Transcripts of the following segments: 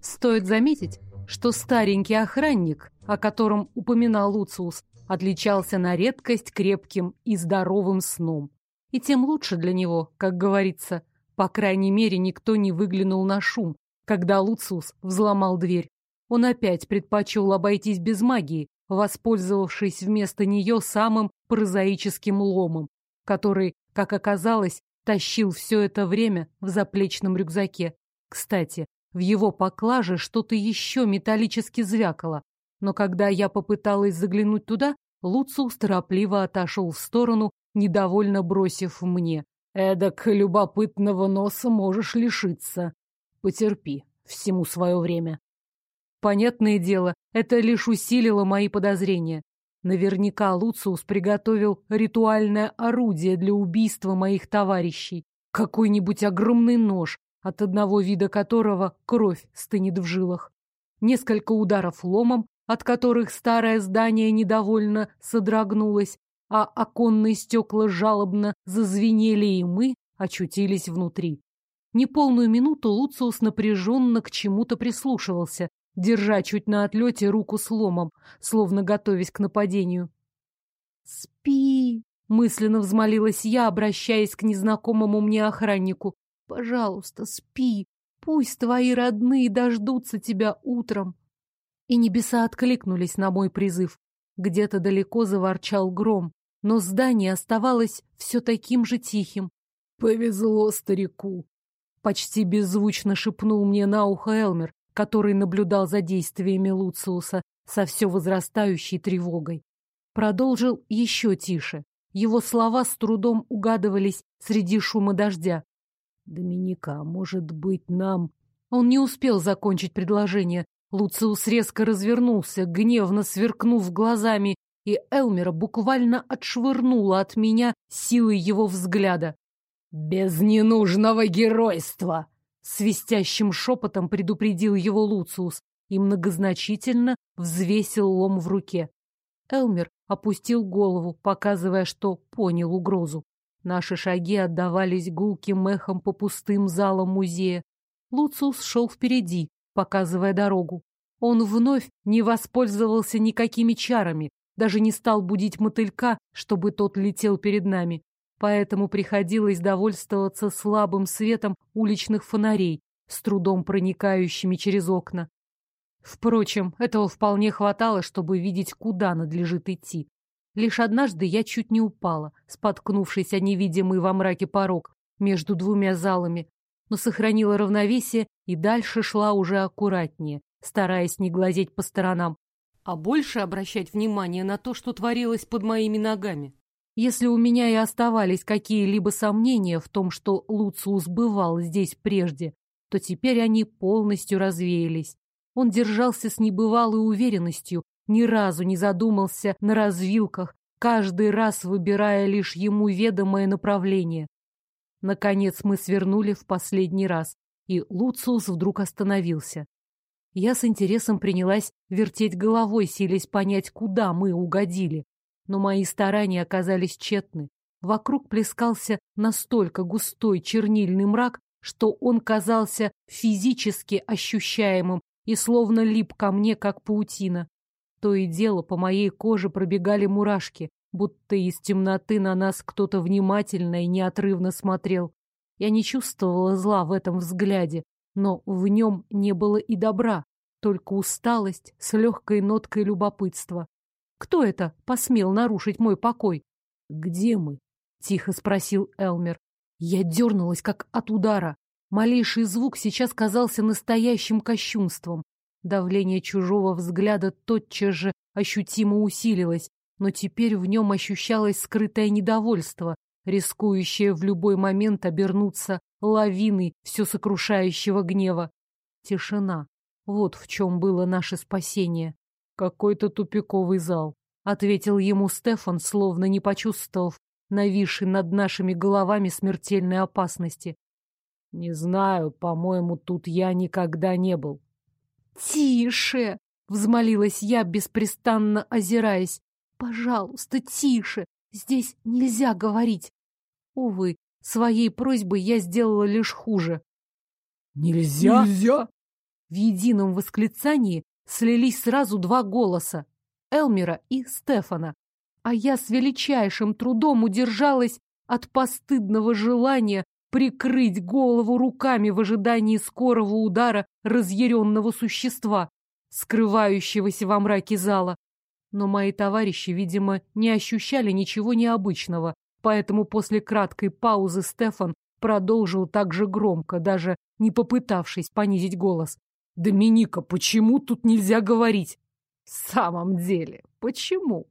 Стоит заметить, что старенький охранник, о котором упоминал Луциус, отличался на редкость крепким и здоровым сном. И тем лучше для него, как говорится. По крайней мере, никто не выглянул на шум, когда Луциус взломал дверь. Он опять предпочел обойтись без магии, воспользовавшись вместо нее самым прозаическим ломом, который, как оказалось, тащил все это время в заплечном рюкзаке. Кстати, в его поклаже что-то еще металлически звякало, но когда я попыталась заглянуть туда, Луциус торопливо отошел в сторону, недовольно бросив мне. «Эдак любопытного носа можешь лишиться. Потерпи, всему свое время». Понятное дело, это лишь усилило мои подозрения. Наверняка Луциус приготовил ритуальное орудие для убийства моих товарищей. Какой-нибудь огромный нож, от одного вида которого кровь стынет в жилах. Несколько ударов ломом, от которых старое здание недовольно содрогнулось, а оконные стекла жалобно зазвенели, и мы очутились внутри. Неполную минуту Луциус напряженно к чему-то прислушивался, держа чуть на отлете руку с ломом, словно готовясь к нападению. «Спи!» — мысленно взмолилась я, обращаясь к незнакомому мне охраннику. «Пожалуйста, спи! Пусть твои родные дождутся тебя утром!» И небеса откликнулись на мой призыв. Где-то далеко заворчал гром, но здание оставалось все таким же тихим. «Повезло старику!» Почти беззвучно шепнул мне на ухо Элмер, который наблюдал за действиями Луциуса со все возрастающей тревогой. Продолжил еще тише. Его слова с трудом угадывались среди шума дождя. «Доминика, может быть, нам...» Он не успел закончить предложение. Луциус резко развернулся, гневно сверкнув глазами, и Элмера буквально отшвырнула от меня силой его взгляда. «Без ненужного геройства!» Свистящим шепотом предупредил его Луциус и многозначительно взвесил лом в руке. Элмер опустил голову, показывая, что понял угрозу. Наши шаги отдавались гулким эхом по пустым залам музея. Луциус шел впереди, показывая дорогу. Он вновь не воспользовался никакими чарами, даже не стал будить мотылька, чтобы тот летел перед нами поэтому приходилось довольствоваться слабым светом уличных фонарей, с трудом проникающими через окна. Впрочем, этого вполне хватало, чтобы видеть, куда надлежит идти. Лишь однажды я чуть не упала, споткнувшись о невидимый во мраке порог между двумя залами, но сохранила равновесие и дальше шла уже аккуратнее, стараясь не глазеть по сторонам, а больше обращать внимание на то, что творилось под моими ногами. Если у меня и оставались какие-либо сомнения в том, что Луциус бывал здесь прежде, то теперь они полностью развеялись. Он держался с небывалой уверенностью, ни разу не задумался на развилках, каждый раз выбирая лишь ему ведомое направление. Наконец мы свернули в последний раз, и Луциус вдруг остановился. Я с интересом принялась вертеть головой, силясь понять, куда мы угодили но мои старания оказались тщетны. Вокруг плескался настолько густой чернильный мрак, что он казался физически ощущаемым и словно лип ко мне, как паутина. То и дело по моей коже пробегали мурашки, будто из темноты на нас кто-то внимательно и неотрывно смотрел. Я не чувствовала зла в этом взгляде, но в нем не было и добра, только усталость с легкой ноткой любопытства. Кто это посмел нарушить мой покой? Где мы? Тихо спросил Элмер. Я дернулась, как от удара. Малейший звук сейчас казался настоящим кощунством. Давление чужого взгляда тотчас же ощутимо усилилось, но теперь в нем ощущалось скрытое недовольство, рискующее в любой момент обернуться лавиной все сокрушающего гнева. Тишина. Вот в чем было наше спасение. Какой-то тупиковый зал, ответил ему Стефан, словно не почувствовав нависшей над нашими головами смертельной опасности. Не знаю, по-моему, тут я никогда не был. Тише! взмолилась я, беспрестанно озираясь. Пожалуйста, тише! Здесь нельзя говорить. Увы, Своей просьбой я сделала лишь хуже. «Нельзя!» Нельзя! В едином восклицании слились сразу два голоса — Элмера и Стефана. А я с величайшим трудом удержалась от постыдного желания прикрыть голову руками в ожидании скорого удара разъяренного существа, скрывающегося во мраке зала. Но мои товарищи, видимо, не ощущали ничего необычного, поэтому после краткой паузы Стефан продолжил так же громко, даже не попытавшись понизить голос. «Доминика, почему тут нельзя говорить?» «В самом деле, почему?»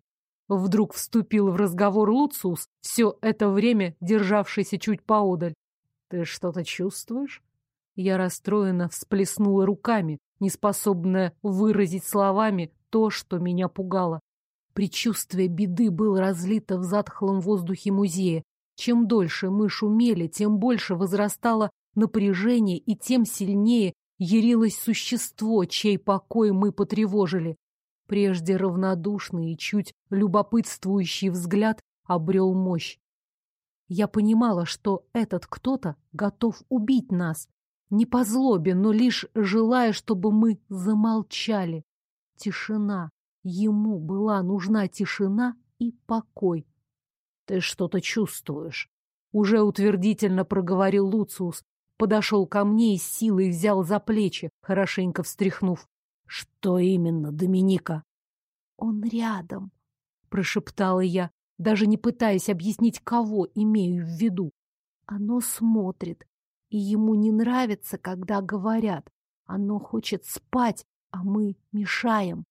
Вдруг вступил в разговор Луциус, все это время державшийся чуть поодаль. «Ты что-то чувствуешь?» Я расстроенно всплеснула руками, неспособная выразить словами то, что меня пугало. Предчувствие беды было разлито в затхлом воздухе музея. Чем дольше мы шумели, тем больше возрастало напряжение и тем сильнее ярилось существо, чей покой мы потревожили. Прежде равнодушный и чуть любопытствующий взгляд обрел мощь. Я понимала, что этот кто-то готов убить нас. Не по злобе, но лишь желая, чтобы мы замолчали. Тишина. Ему была нужна тишина и покой. «Ты что-то чувствуешь?» Уже утвердительно проговорил Луциус. Подошел ко мне и силой взял за плечи, хорошенько встряхнув. «Что именно, Доминика?» «Он рядом», — прошептала я даже не пытаясь объяснить, кого имею в виду. Оно смотрит, и ему не нравится, когда говорят. Оно хочет спать, а мы мешаем.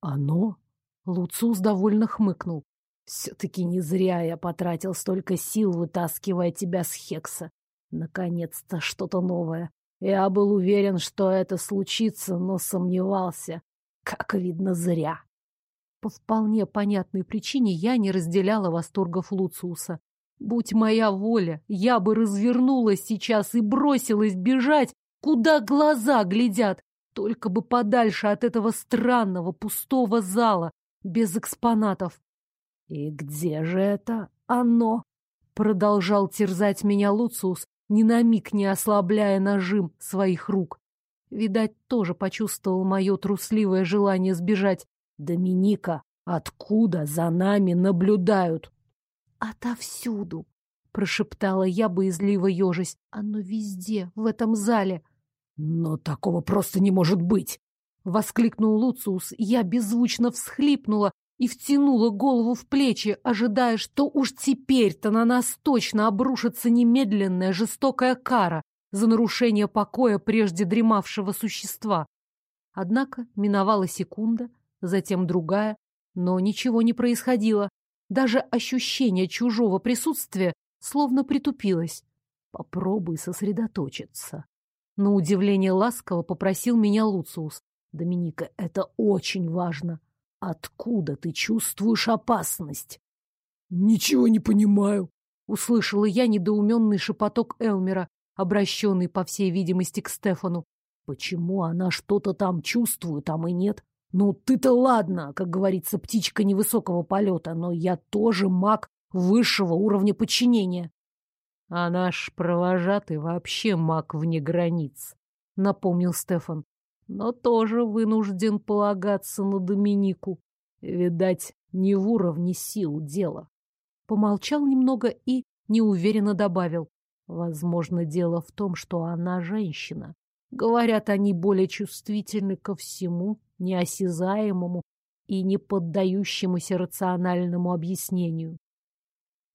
Оно? Луцус довольно хмыкнул. Все-таки не зря я потратил столько сил, вытаскивая тебя с Хекса. Наконец-то что-то новое. Я был уверен, что это случится, но сомневался. Как видно, зря. По вполне понятной причине я не разделяла восторгов Луциуса. Будь моя воля, я бы развернулась сейчас и бросилась бежать, куда глаза глядят, только бы подальше от этого странного пустого зала, без экспонатов. «И где же это оно?» — продолжал терзать меня Луциус, ни на миг не ослабляя нажим своих рук. Видать, тоже почувствовал мое трусливое желание сбежать, Доминика, откуда за нами наблюдают? Отовсюду, прошептала я, боязливо ежась. Оно везде, в этом зале. Но такого просто не может быть! Воскликнул Луциус. Я беззвучно всхлипнула и втянула голову в плечи, ожидая, что уж теперь-то на нас точно обрушится немедленная жестокая кара за нарушение покоя прежде дремавшего существа. Однако миновала секунда, затем другая, но ничего не происходило. Даже ощущение чужого присутствия словно притупилось. Попробуй сосредоточиться. На удивление ласково попросил меня Луциус. Доминика, это очень важно. Откуда ты чувствуешь опасность? Ничего не понимаю. Услышала я недоуменный шепоток Элмера, обращенный, по всей видимости, к Стефану. Почему она что-то там чувствует, а мы нет? Ну, ты-то ладно, как говорится, птичка невысокого полета, но я тоже маг высшего уровня подчинения. А наш провожатый вообще маг вне границ, напомнил Стефан. Но тоже вынужден полагаться на Доминику. Видать, не в уровне сил дело. Помолчал немного и неуверенно добавил. Возможно, дело в том, что она женщина. Говорят, они более чувствительны ко всему, неосязаемому и не поддающемуся рациональному объяснению.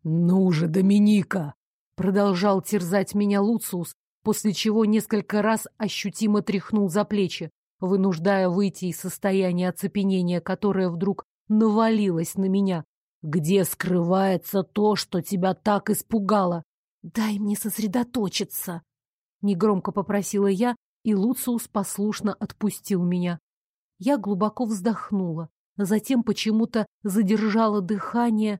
«Ну же, Доминика!» — продолжал терзать меня Луциус, после чего несколько раз ощутимо тряхнул за плечи, вынуждая выйти из состояния оцепенения, которое вдруг навалилось на меня. «Где скрывается то, что тебя так испугало?» «Дай мне сосредоточиться!» — негромко попросила я, и Луциус послушно отпустил меня. Я глубоко вздохнула, затем почему-то задержала дыхание.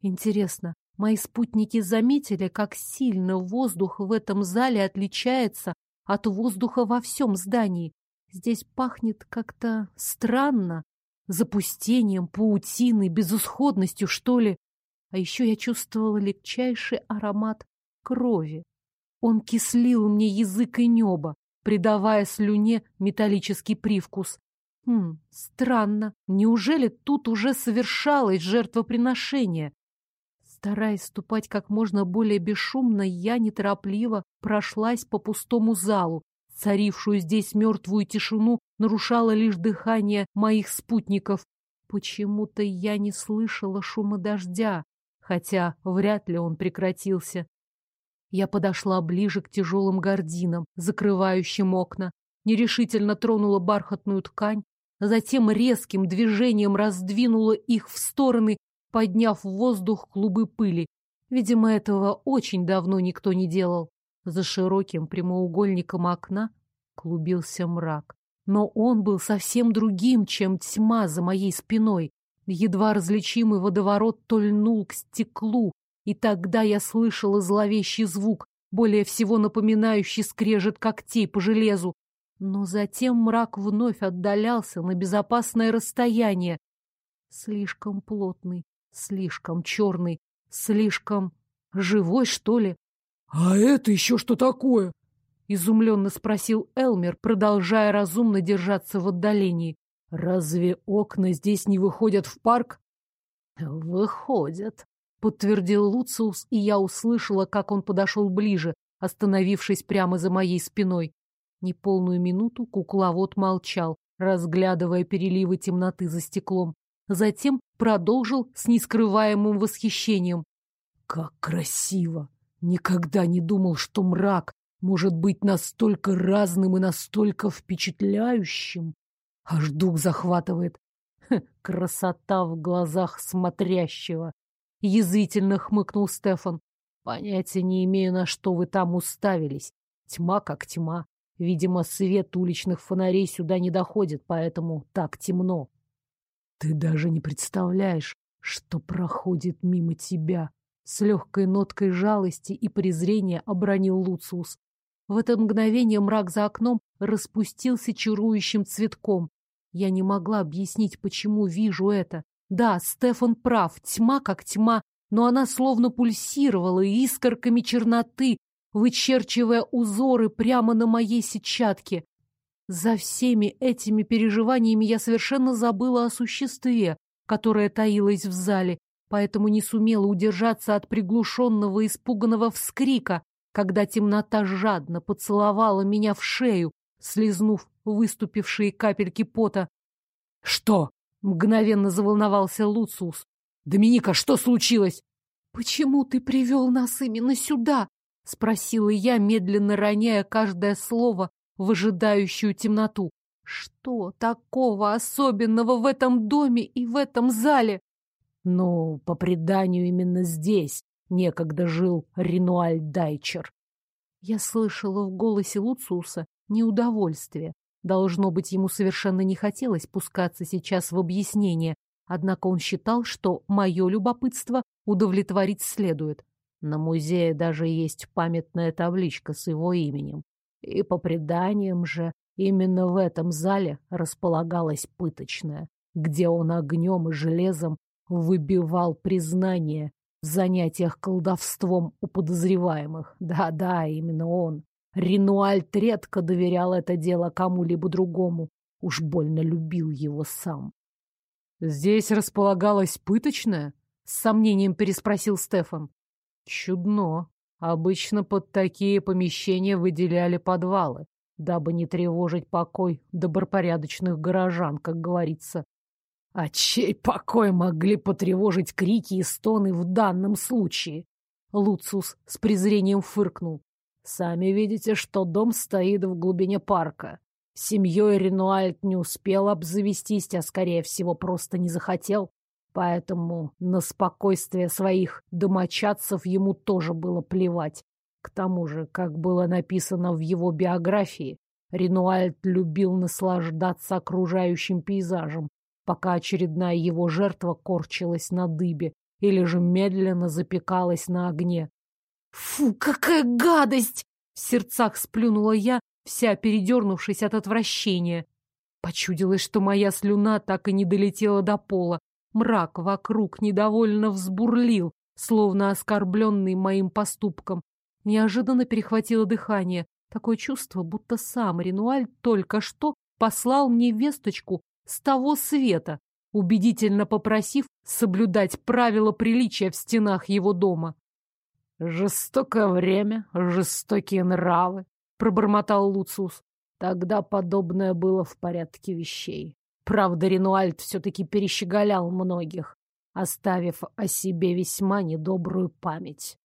Интересно, мои спутники заметили, как сильно воздух в этом зале отличается от воздуха во всем здании. Здесь пахнет как-то странно, запустением, паутиной, безысходностью, что ли. А еще я чувствовала легчайший аромат крови. Он кислил мне язык и небо, придавая слюне металлический привкус. Хм, странно. Неужели тут уже совершалось жертвоприношение? Стараясь ступать как можно более бесшумно, я неторопливо прошлась по пустому залу. Царившую здесь мертвую тишину нарушало лишь дыхание моих спутников. Почему-то я не слышала шума дождя, хотя вряд ли он прекратился. Я подошла ближе к тяжелым гардинам, закрывающим окна, нерешительно тронула бархатную ткань, затем резким движением раздвинула их в стороны, подняв в воздух клубы пыли. Видимо, этого очень давно никто не делал. За широким прямоугольником окна клубился мрак. Но он был совсем другим, чем тьма за моей спиной. Едва различимый водоворот то льнул к стеклу, и тогда я слышала зловещий звук, более всего напоминающий скрежет когтей по железу. Но затем мрак вновь отдалялся на безопасное расстояние. Слишком плотный, слишком черный, слишком живой, что ли? — А это еще что такое? — изумленно спросил Элмер, продолжая разумно держаться в отдалении. — Разве окна здесь не выходят в парк? — Выходят, подтвердил Луциус, и я услышала, как он подошел ближе, остановившись прямо за моей спиной. Неполную минуту кукловод молчал, разглядывая переливы темноты за стеклом. Затем продолжил с нескрываемым восхищением. «Как красиво! Никогда не думал, что мрак может быть настолько разным и настолько впечатляющим. Аж дух захватывает. Ха, красота в глазах смотрящего. Язвительно хмыкнул Стефан. Понятия не имею, на что вы там уставились. Тьма как тьма. Видимо, свет уличных фонарей сюда не доходит, поэтому так темно. Ты даже не представляешь, что проходит мимо тебя. С легкой ноткой жалости и презрения обронил Луциус. В это мгновение мрак за окном распустился чарующим цветком. Я не могла объяснить, почему вижу это. Да, Стефан прав, тьма как тьма, но она словно пульсировала искорками черноты, вычерчивая узоры прямо на моей сетчатке. За всеми этими переживаниями я совершенно забыла о существе, которое таилось в зале, поэтому не сумела удержаться от приглушенного испуганного вскрика, когда темнота жадно поцеловала меня в шею, слезнув выступившие капельки пота. «Что?» Мгновенно заволновался Луциус. «Доминика, что случилось?» «Почему ты привел нас именно сюда?» Спросила я, медленно роняя каждое слово в ожидающую темноту. «Что такого особенного в этом доме и в этом зале?» «Ну, по преданию, именно здесь некогда жил Ренуаль Дайчер». Я слышала в голосе Луциуса неудовольствие, Должно быть, ему совершенно не хотелось пускаться сейчас в объяснение, однако он считал, что мое любопытство удовлетворить следует. На музее даже есть памятная табличка с его именем. И по преданиям же, именно в этом зале располагалась пыточная, где он огнем и железом выбивал признание в занятиях колдовством у подозреваемых. Да-да, именно он. Ренуальд редко доверял это дело кому-либо другому. Уж больно любил его сам. «Здесь располагалась пыточная?» — с сомнением переспросил Стефан. «Чудно. Обычно под такие помещения выделяли подвалы, дабы не тревожить покой добропорядочных горожан, как говорится. А чей покой могли потревожить крики и стоны в данном случае?» Луцус с презрением фыркнул. Сами видите, что дом стоит в глубине парка. Семьей Ренуальд не успел обзавестись, а, скорее всего, просто не захотел. Поэтому на спокойствие своих домочадцев ему тоже было плевать. К тому же, как было написано в его биографии, Ренуальд любил наслаждаться окружающим пейзажем, пока очередная его жертва корчилась на дыбе или же медленно запекалась на огне. «Фу, какая гадость!» В сердцах сплюнула я, вся передернувшись от отвращения. Почудилось, что моя слюна так и не долетела до пола. Мрак вокруг недовольно взбурлил, словно оскорбленный моим поступком. Неожиданно перехватило дыхание. Такое чувство, будто сам Ренуаль только что послал мне весточку с того света, убедительно попросив соблюдать правила приличия в стенах его дома. «Жестокое время, жестокие нравы», — пробормотал Луциус. Тогда подобное было в порядке вещей. Правда, Ренуальд все-таки перещеголял многих, оставив о себе весьма недобрую память.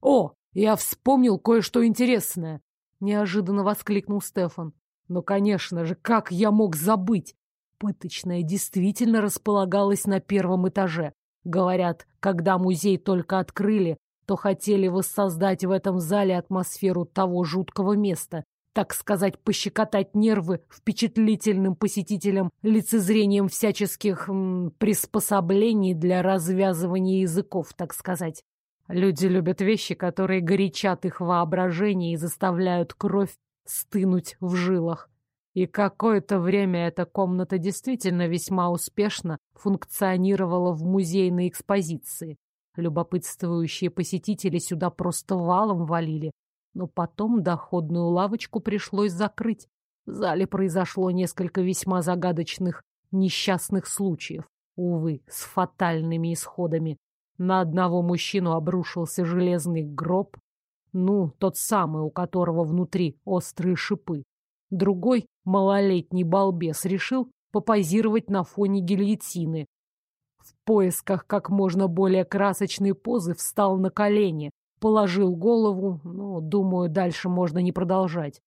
«О, я вспомнил кое-что интересное!» — неожиданно воскликнул Стефан. «Ну, конечно же, как я мог забыть? Пыточная действительно располагалась на первом этаже. Говорят, когда музей только открыли, то хотели воссоздать в этом зале атмосферу того жуткого места, так сказать, пощекотать нервы впечатлительным посетителям лицезрением всяческих м, приспособлений для развязывания языков, так сказать. Люди любят вещи, которые горячат их воображение и заставляют кровь стынуть в жилах. И какое-то время эта комната действительно весьма успешно функционировала в музейной экспозиции. Любопытствующие посетители сюда просто валом валили, но потом доходную лавочку пришлось закрыть. В зале произошло несколько весьма загадочных несчастных случаев, увы, с фатальными исходами. На одного мужчину обрушился железный гроб, ну, тот самый, у которого внутри острые шипы. Другой, малолетний балбес, решил попозировать на фоне гильотины. В поисках как можно более красочной позы встал на колени, положил голову, ну, думаю, дальше можно не продолжать.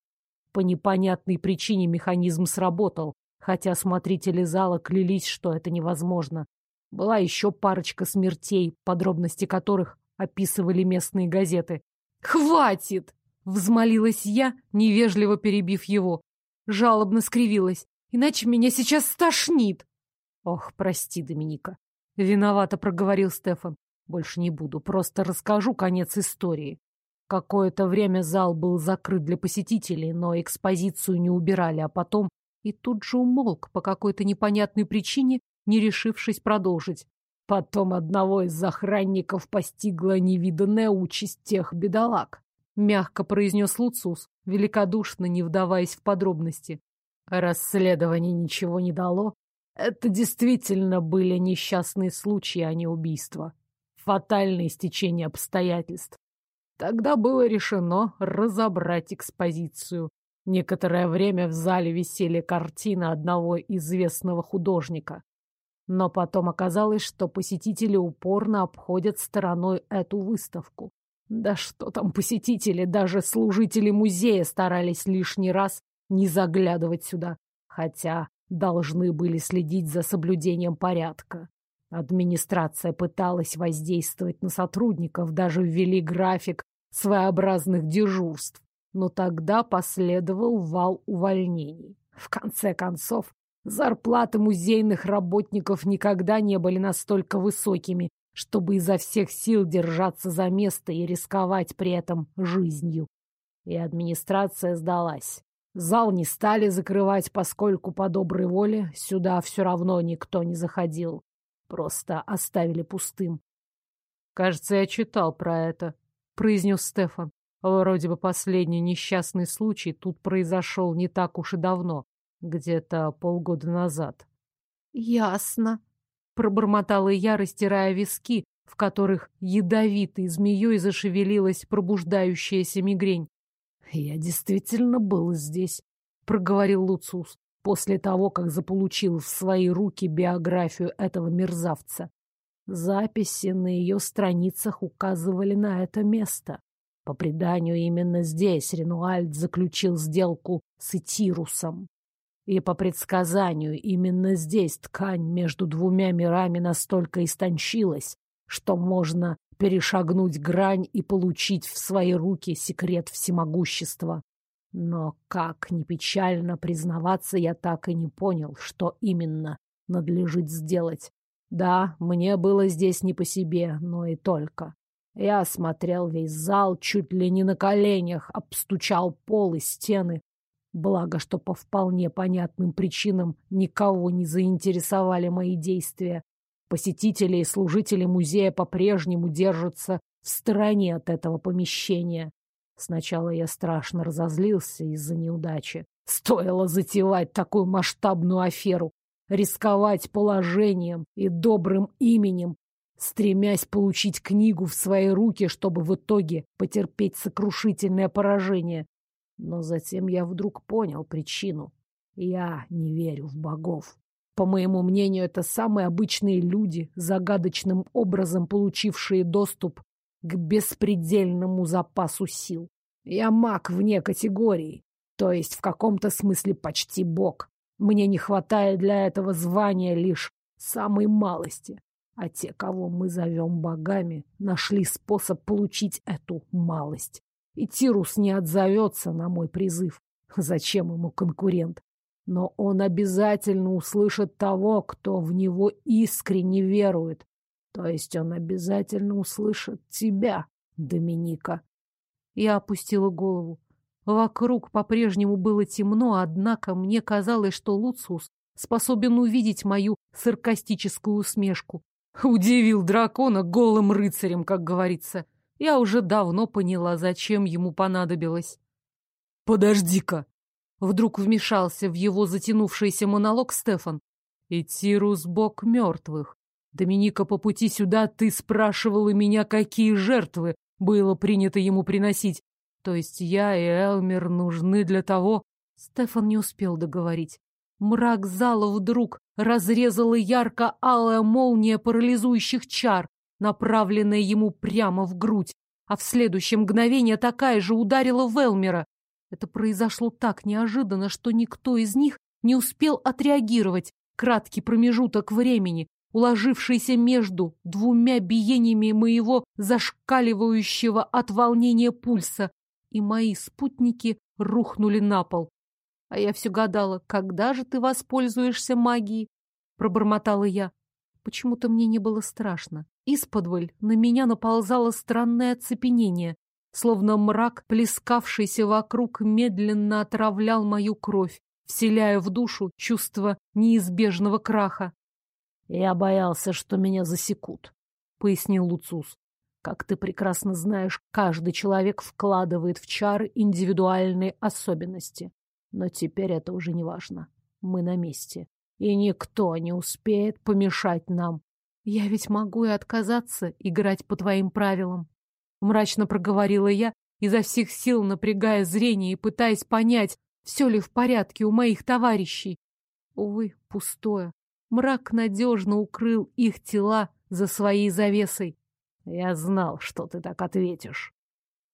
По непонятной причине механизм сработал, хотя смотрители зала клялись, что это невозможно. Была еще парочка смертей, подробности которых описывали местные газеты. «Хватит!» — взмолилась я, невежливо перебив его. Жалобно скривилась. «Иначе меня сейчас стошнит!» «Ох, прости, Доминика!» — виновато проговорил Стефан. Больше не буду, просто расскажу конец истории. Какое-то время зал был закрыт для посетителей, но экспозицию не убирали, а потом и тут же умолк по какой-то непонятной причине, не решившись продолжить. Потом одного из охранников постигла невиданная участь тех бедолаг. Мягко произнес Луцус, великодушно не вдаваясь в подробности. Расследование ничего не дало. Это действительно были несчастные случаи, а не убийства фатальное стечение обстоятельств. Тогда было решено разобрать экспозицию. Некоторое время в зале висели картины одного известного художника. Но потом оказалось, что посетители упорно обходят стороной эту выставку. Да что там посетители, даже служители музея старались лишний раз не заглядывать сюда, хотя должны были следить за соблюдением порядка. Администрация пыталась воздействовать на сотрудников, даже ввели график своеобразных дежурств. Но тогда последовал вал увольнений. В конце концов, зарплаты музейных работников никогда не были настолько высокими, чтобы изо всех сил держаться за место и рисковать при этом жизнью. И администрация сдалась. Зал не стали закрывать, поскольку по доброй воле сюда все равно никто не заходил. Просто оставили пустым. Кажется, я читал про это, произнес Стефан. Вроде бы последний несчастный случай тут произошел не так уж и давно, где-то полгода назад. Ясно, пробормотала я, растирая виски, в которых ядовитой змеей зашевелилась пробуждающаяся мигрень. «Я действительно был здесь», — проговорил Луцус после того, как заполучил в свои руки биографию этого мерзавца. Записи на ее страницах указывали на это место. По преданию, именно здесь Ренуальд заключил сделку с Итирусом. И по предсказанию, именно здесь ткань между двумя мирами настолько истончилась, что можно перешагнуть грань и получить в свои руки секрет всемогущества. Но, как ни печально признаваться, я так и не понял, что именно надлежит сделать. Да, мне было здесь не по себе, но и только. Я смотрел весь зал, чуть ли не на коленях, обстучал пол и стены. Благо, что по вполне понятным причинам никого не заинтересовали мои действия. Посетители и служители музея по-прежнему держатся в стороне от этого помещения. Сначала я страшно разозлился из-за неудачи. Стоило затевать такую масштабную аферу, рисковать положением и добрым именем, стремясь получить книгу в свои руки, чтобы в итоге потерпеть сокрушительное поражение. Но затем я вдруг понял причину. Я не верю в богов. По моему мнению, это самые обычные люди, загадочным образом получившие доступ к беспредельному запасу сил. Я маг вне категории, то есть в каком-то смысле почти бог. Мне не хватает для этого звания лишь самой малости. А те, кого мы зовем богами, нашли способ получить эту малость. И Тирус не отзовется на мой призыв. Зачем ему конкурент? Но он обязательно услышит того, кто в него искренне верует. То есть он обязательно услышит тебя, Доминика. Я опустила голову. Вокруг по-прежнему было темно, однако мне казалось, что Луциус способен увидеть мою саркастическую усмешку. Удивил дракона голым рыцарем, как говорится. Я уже давно поняла, зачем ему понадобилось. «Подожди-ка!» Вдруг вмешался в его затянувшийся монолог Стефан. «И Тирус бог мертвых. Доминика, по пути сюда ты спрашивала меня, какие жертвы было принято ему приносить. То есть я и Элмер нужны для того...» Стефан не успел договорить. Мрак зала вдруг разрезала ярко-алая молния парализующих чар, направленная ему прямо в грудь, а в следующее мгновение такая же ударила Велмера. Это произошло так неожиданно, что никто из них не успел отреагировать. Краткий промежуток времени, уложившийся между двумя биениями моего зашкаливающего от волнения пульса, и мои спутники рухнули на пол. А я все гадала, когда же ты воспользуешься магией? Пробормотала я. Почему-то мне не было страшно. Исподволь на меня наползало странное оцепенение, словно мрак, плескавшийся вокруг, медленно отравлял мою кровь, вселяя в душу чувство неизбежного краха. «Я боялся, что меня засекут», — пояснил Луцус. «Как ты прекрасно знаешь, каждый человек вкладывает в чары индивидуальные особенности. Но теперь это уже не важно. Мы на месте. И никто не успеет помешать нам. Я ведь могу и отказаться играть по твоим правилам. Мрачно проговорила я, изо всех сил напрягая зрение и пытаясь понять, все ли в порядке у моих товарищей. Увы, пустое. Мрак надежно укрыл их тела за своей завесой. Я знал, что ты так ответишь.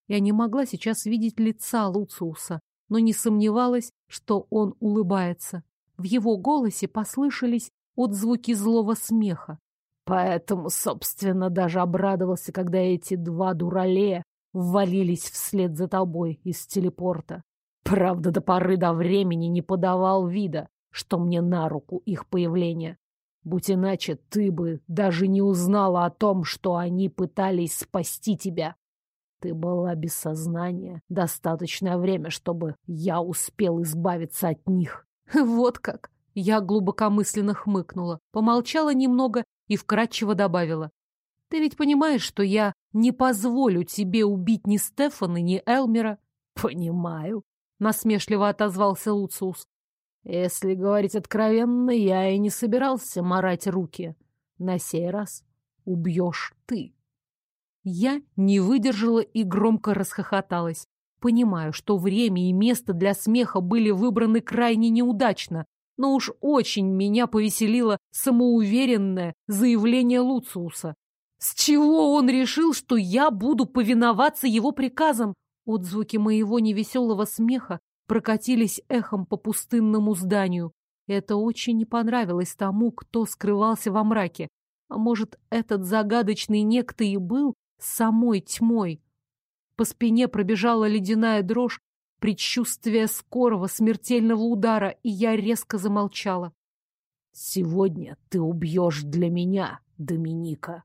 Я не могла сейчас видеть лица Луциуса, но не сомневалась, что он улыбается. В его голосе послышались отзвуки злого смеха. Поэтому, собственно, даже обрадовался, когда эти два дуралея ввалились вслед за тобой из телепорта. Правда, до поры до времени не подавал вида, что мне на руку их появление. Будь иначе, ты бы даже не узнала о том, что они пытались спасти тебя. Ты была без сознания достаточное время, чтобы я успел избавиться от них. Вот как! Я глубокомысленно хмыкнула, помолчала немного и вкратчиво добавила. Ты ведь понимаешь, что я не позволю тебе убить ни Стефана, ни Элмера? Понимаю, насмешливо отозвался Луциус. Если говорить откровенно, я и не собирался марать руки. На сей раз убьешь ты. Я не выдержала и громко расхохоталась. Понимаю, что время и место для смеха были выбраны крайне неудачно, но уж очень меня повеселило самоуверенное заявление Луциуса. С чего он решил, что я буду повиноваться его приказам? Отзвуки моего невеселого смеха прокатились эхом по пустынному зданию. Это очень не понравилось тому, кто скрывался во мраке. А может, этот загадочный некто и был самой тьмой. По спине пробежала ледяная дрожь, предчувствие скорого смертельного удара, и я резко замолчала. «Сегодня ты убьешь для меня, Доминика!»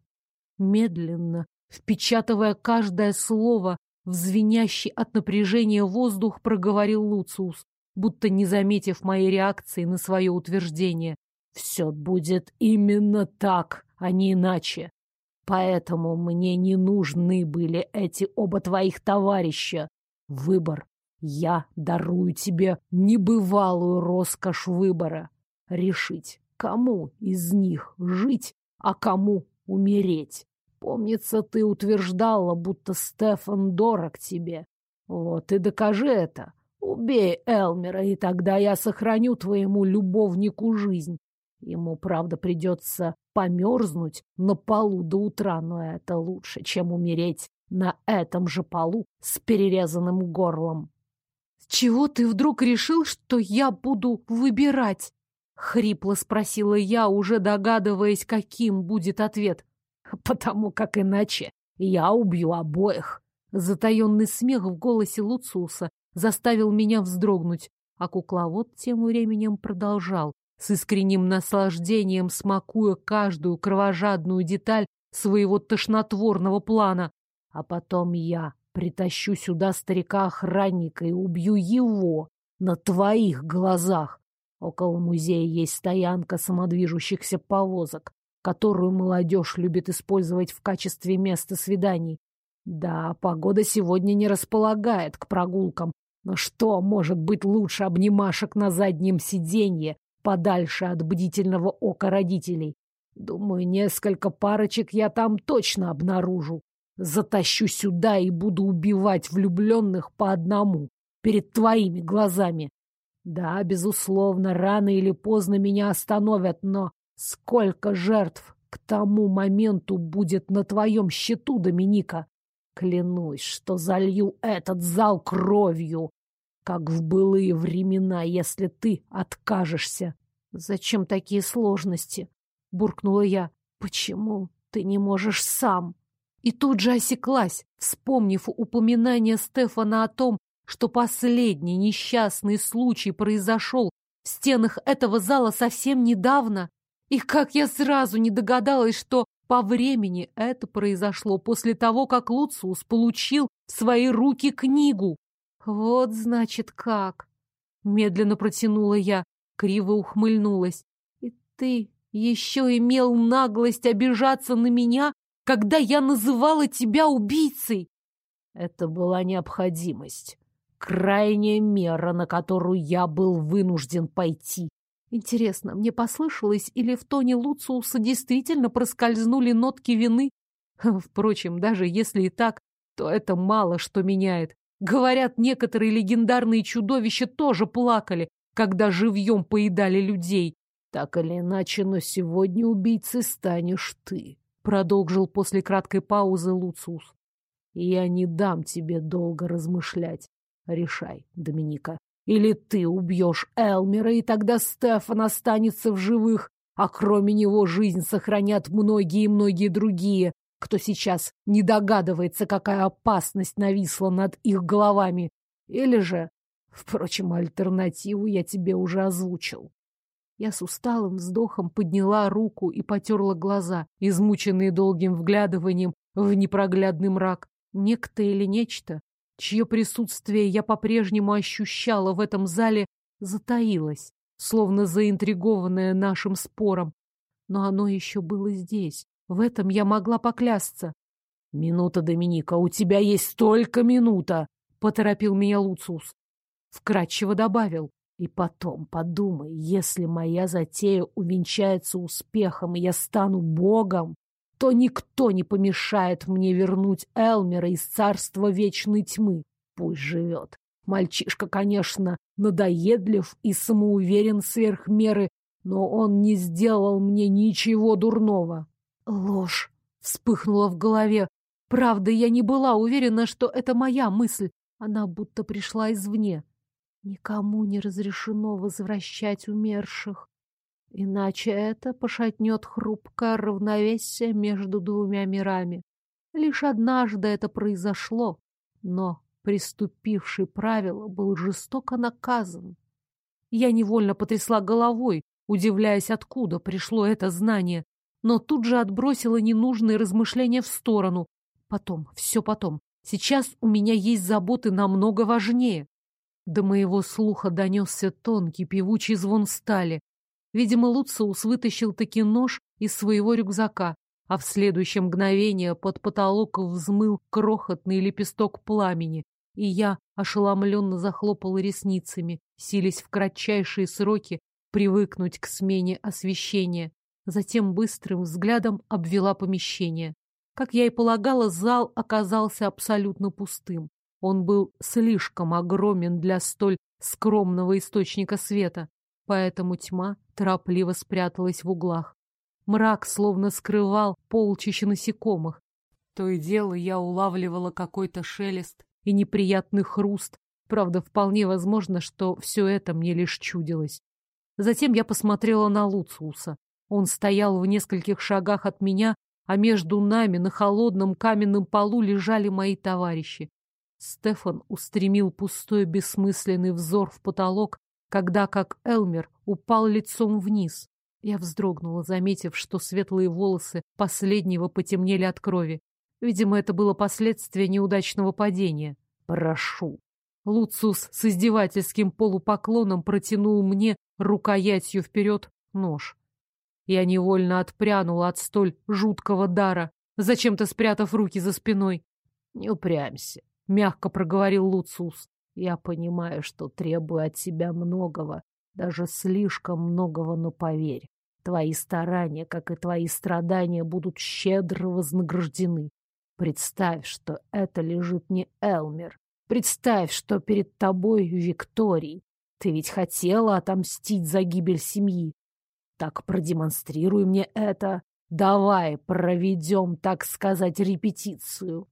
Медленно, впечатывая каждое слово в звенящий от напряжения воздух, проговорил Луциус, будто не заметив моей реакции на свое утверждение. «Все будет именно так, а не иначе. Поэтому мне не нужны были эти оба твоих товарища. Выбор. Я дарую тебе небывалую роскошь выбора. Решить, кому из них жить, а кому умереть. Помнится, ты утверждала, будто Стефан дорог тебе. Вот и докажи это. Убей Элмера, и тогда я сохраню твоему любовнику жизнь. Ему, правда, придется померзнуть на полу до утра, но это лучше, чем умереть на этом же полу с перерезанным горлом. — С чего ты вдруг решил, что я буду выбирать? — хрипло спросила я, уже догадываясь, каким будет ответ. — Потому как иначе я убью обоих. Затаенный смех в голосе Луцуса заставил меня вздрогнуть, а кукловод тем временем продолжал, с искренним наслаждением смакуя каждую кровожадную деталь своего тошнотворного плана. А потом я притащу сюда старика-охранника и убью его на твоих глазах. Около музея есть стоянка самодвижущихся повозок, которую молодежь любит использовать в качестве места свиданий. Да, погода сегодня не располагает к прогулкам, но что может быть лучше обнимашек на заднем сиденье подальше от бдительного ока родителей. Думаю, несколько парочек я там точно обнаружу. Затащу сюда и буду убивать влюбленных по одному, перед твоими глазами. Да, безусловно, рано или поздно меня остановят, но сколько жертв к тому моменту будет на твоем счету, Доминика? Клянусь, что залью этот зал кровью, как в былые времена, если ты откажешься. Зачем такие сложности? Буркнула я. Почему ты не можешь сам? И тут же осеклась, вспомнив упоминание Стефана о том, что последний несчастный случай произошел в стенах этого зала совсем недавно. И как я сразу не догадалась, что по времени это произошло после того, как Луциус получил в свои руки книгу. Вот значит как. Медленно протянула я, криво ухмыльнулась. И ты еще имел наглость обижаться на меня, когда я называла тебя убийцей? Это была необходимость. Крайняя мера, на которую я был вынужден пойти. Интересно, мне послышалось, или в тоне Луциуса действительно проскользнули нотки вины? Впрочем, даже если и так, то это мало что меняет. Говорят, некоторые легендарные чудовища тоже плакали, когда живьем поедали людей. Так или иначе, но сегодня убийцей станешь ты, продолжил после краткой паузы Луциус. Я не дам тебе долго размышлять. Решай, Доминика. Или ты убьешь Элмера, и тогда Стефан останется в живых, а кроме него жизнь сохранят многие и многие другие, кто сейчас не догадывается, какая опасность нависла над их головами. Или же... Впрочем, альтернативу я тебе уже озвучил. Я с усталым вздохом подняла руку и потерла глаза, измученные долгим вглядыванием в непроглядный мрак. Некто или нечто, чье присутствие я по-прежнему ощущала в этом зале, затаилось, словно заинтригованное нашим спором. Но оно еще было здесь, в этом я могла поклясться. «Минута, Доминика, у тебя есть только минута!» — поторопил меня Луциус. Вкратчиво добавил. «И потом подумай, если моя затея увенчается успехом, и я стану богом, то никто не помешает мне вернуть Элмера из царства вечной тьмы. Пусть живет. Мальчишка, конечно, надоедлив и самоуверен сверх меры, но он не сделал мне ничего дурного. Ложь вспыхнула в голове. Правда, я не была уверена, что это моя мысль. Она будто пришла извне. Никому не разрешено возвращать умерших. Иначе это пошатнет хрупкое равновесие между двумя мирами. Лишь однажды это произошло, но приступивший правило был жестоко наказан. Я невольно потрясла головой, удивляясь, откуда пришло это знание но тут же отбросила ненужные размышления в сторону. Потом, все потом. Сейчас у меня есть заботы намного важнее. До моего слуха донесся тонкий певучий звон стали. Видимо, Луциус вытащил таки нож из своего рюкзака, а в следующее мгновение под потолок взмыл крохотный лепесток пламени, и я ошеломленно захлопала ресницами, сились в кратчайшие сроки привыкнуть к смене освещения. Затем быстрым взглядом обвела помещение. Как я и полагала, зал оказался абсолютно пустым. Он был слишком огромен для столь скромного источника света, поэтому тьма торопливо спряталась в углах. Мрак словно скрывал полчища насекомых. То и дело я улавливала какой-то шелест и неприятный хруст. Правда, вполне возможно, что все это мне лишь чудилось. Затем я посмотрела на Луциуса. Он стоял в нескольких шагах от меня, а между нами на холодном каменном полу лежали мои товарищи. Стефан устремил пустой бессмысленный взор в потолок, когда, как Элмер, упал лицом вниз. Я вздрогнула, заметив, что светлые волосы последнего потемнели от крови. Видимо, это было последствие неудачного падения. «Прошу». Луциус с издевательским полупоклоном протянул мне рукоятью вперед нож. Я невольно отпрянула от столь жуткого дара, зачем-то спрятав руки за спиной. «Не упрямься», — мягко проговорил Луциус. «Я понимаю, что требую от тебя многого, даже слишком многого, но поверь, твои старания, как и твои страдания, будут щедро вознаграждены. Представь, что это лежит не Элмер. Представь, что перед тобой Викторий. Ты ведь хотела отомстить за гибель семьи. Так продемонстрируй мне это. Давай проведем, так сказать, репетицию.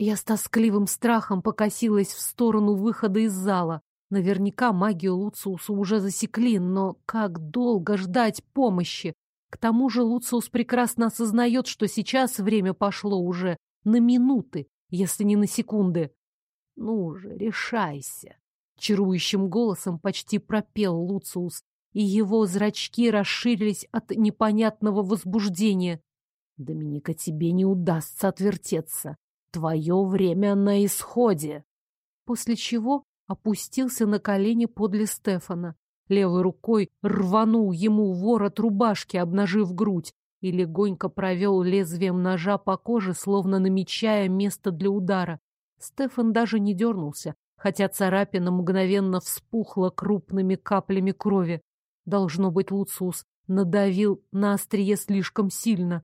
Я с тоскливым страхом покосилась в сторону выхода из зала. Наверняка магию Луциуса уже засекли, но как долго ждать помощи? К тому же Луциус прекрасно осознает, что сейчас время пошло уже на минуты, если не на секунды. Ну же, решайся. Чарующим голосом почти пропел Луциус, и его зрачки расширились от непонятного возбуждения. Доминика, тебе не удастся отвертеться. Твое время на исходе. После чего опустился на колени подле Стефана. Левой рукой рванул ему ворот рубашки, обнажив грудь, и легонько провел лезвием ножа по коже, словно намечая место для удара. Стефан даже не дернулся, хотя царапина мгновенно вспухла крупными каплями крови. Должно быть, Луциус надавил на острие слишком сильно.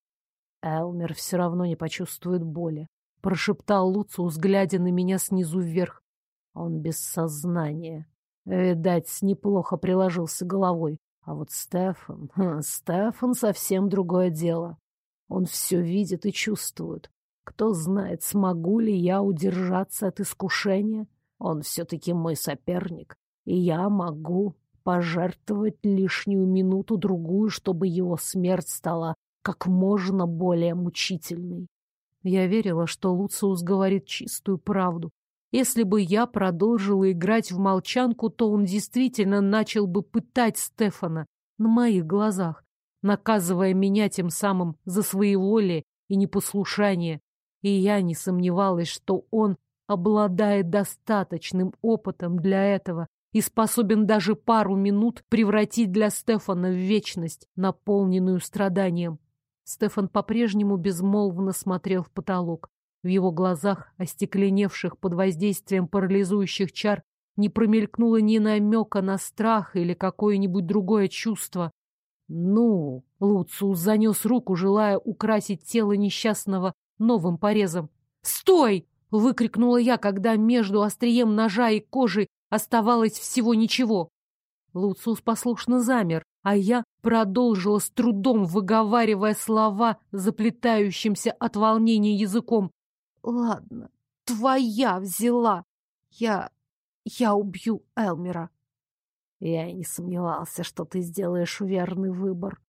Элмер все равно не почувствует боли, прошептал Луциус, глядя на меня снизу вверх. Он без сознания. Видать, неплохо приложился головой. А вот Стефан... Стефан совсем другое дело. Он все видит и чувствует. Кто знает, смогу ли я удержаться от искушения. Он все-таки мой соперник, и я могу пожертвовать лишнюю минуту-другую, чтобы его смерть стала как можно более мучительной. Я верила, что Луциус говорит чистую правду. Если бы я продолжила играть в молчанку, то он действительно начал бы пытать Стефана на моих глазах, наказывая меня тем самым за своеволие и непослушание. И я не сомневалась, что он обладает достаточным опытом для этого и способен даже пару минут превратить для Стефана в вечность, наполненную страданием. Стефан по-прежнему безмолвно смотрел в потолок. В его глазах, остекленевших под воздействием парализующих чар, не промелькнуло ни намека на страх или какое-нибудь другое чувство. «Ну!» — Луциус занес руку, желая украсить тело несчастного новым порезом. «Стой!» — выкрикнула я, когда между острием ножа и кожей оставалось всего ничего. Луциус послушно замер, а я продолжила с трудом выговаривая слова, заплетающимся от волнения языком. Ладно, твоя взяла. Я... я убью Элмера. Я и не сомневался, что ты сделаешь верный выбор.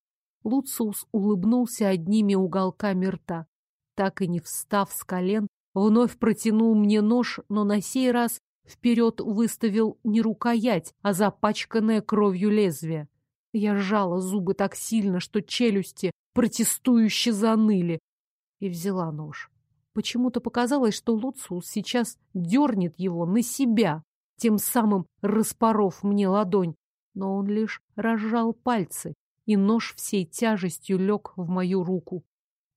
Луциус улыбнулся одними уголками рта. Так и не встав с колен, вновь протянул мне нож, но на сей раз вперед выставил не рукоять, а запачканное кровью лезвие. Я сжала зубы так сильно, что челюсти протестующе заныли, и взяла нож. Почему-то показалось, что Луциус сейчас дернет его на себя, тем самым распоров мне ладонь. Но он лишь разжал пальцы, и нож всей тяжестью лег в мою руку.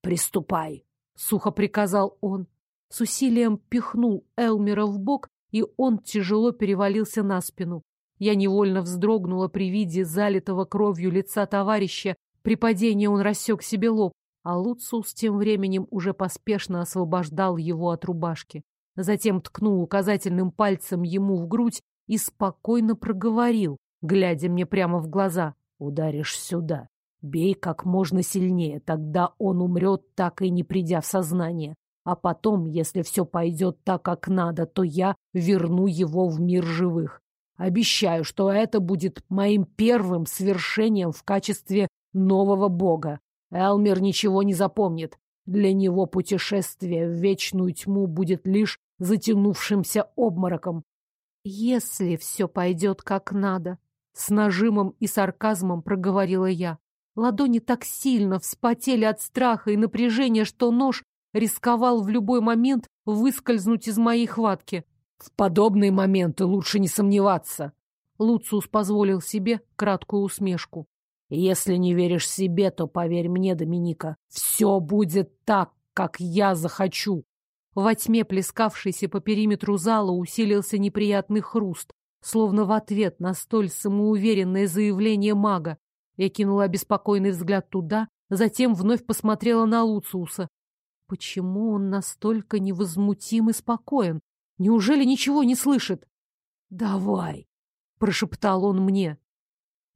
«Приступай!» — сухо приказал он. С усилием пихнул Элмера в бок и он тяжело перевалился на спину. Я невольно вздрогнула при виде залитого кровью лица товарища. При падении он рассек себе лоб, а Луциус тем временем уже поспешно освобождал его от рубашки. Затем ткнул указательным пальцем ему в грудь и спокойно проговорил, глядя мне прямо в глаза. «Ударишь сюда. Бей как можно сильнее, тогда он умрет, так и не придя в сознание. А потом, если все пойдет так, как надо, то я верну его в мир живых. Обещаю, что это будет моим первым свершением в качестве нового бога. Элмер ничего не запомнит. Для него путешествие в вечную тьму будет лишь затянувшимся обмороком. Если все пойдет как надо, с нажимом и сарказмом проговорила я. Ладони так сильно вспотели от страха и напряжения, что нож рисковал в любой момент выскользнуть из моей хватки. В подобные моменты лучше не сомневаться. Луциус позволил себе краткую усмешку. Если не веришь себе, то поверь мне, Доминика, все будет так, как я захочу. Во тьме, плескавшейся по периметру зала, усилился неприятный хруст, словно в ответ на столь самоуверенное заявление мага. Я кинула беспокойный взгляд туда, затем вновь посмотрела на Луциуса. Почему он настолько невозмутим и спокоен? Неужели ничего не слышит? «Давай!» — прошептал он мне.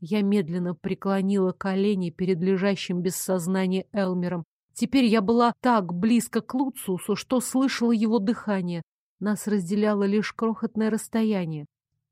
Я медленно преклонила колени перед лежащим без сознания Элмером. Теперь я была так близко к Луциусу, что слышала его дыхание. Нас разделяло лишь крохотное расстояние.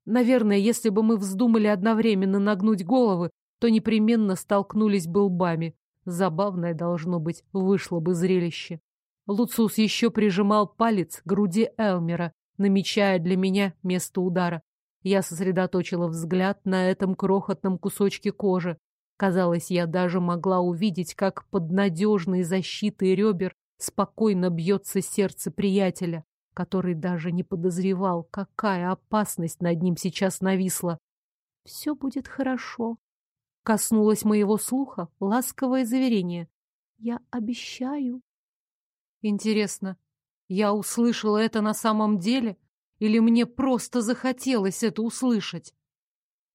Наверное, если бы мы вздумали одновременно нагнуть головы, то непременно столкнулись бы лбами. Забавное, должно быть, вышло бы зрелище. Луциус еще прижимал палец к груди Элмера, намечая для меня место удара. Я сосредоточила взгляд на этом крохотном кусочке кожи. Казалось, я даже могла увидеть, как под надежной защитой ребер спокойно бьется сердце приятеля, который даже не подозревал, какая опасность над ним сейчас нависла. «Все будет хорошо», — коснулось моего слуха ласковое заверение. «Я обещаю». Интересно, я услышала это на самом деле? Или мне просто захотелось это услышать?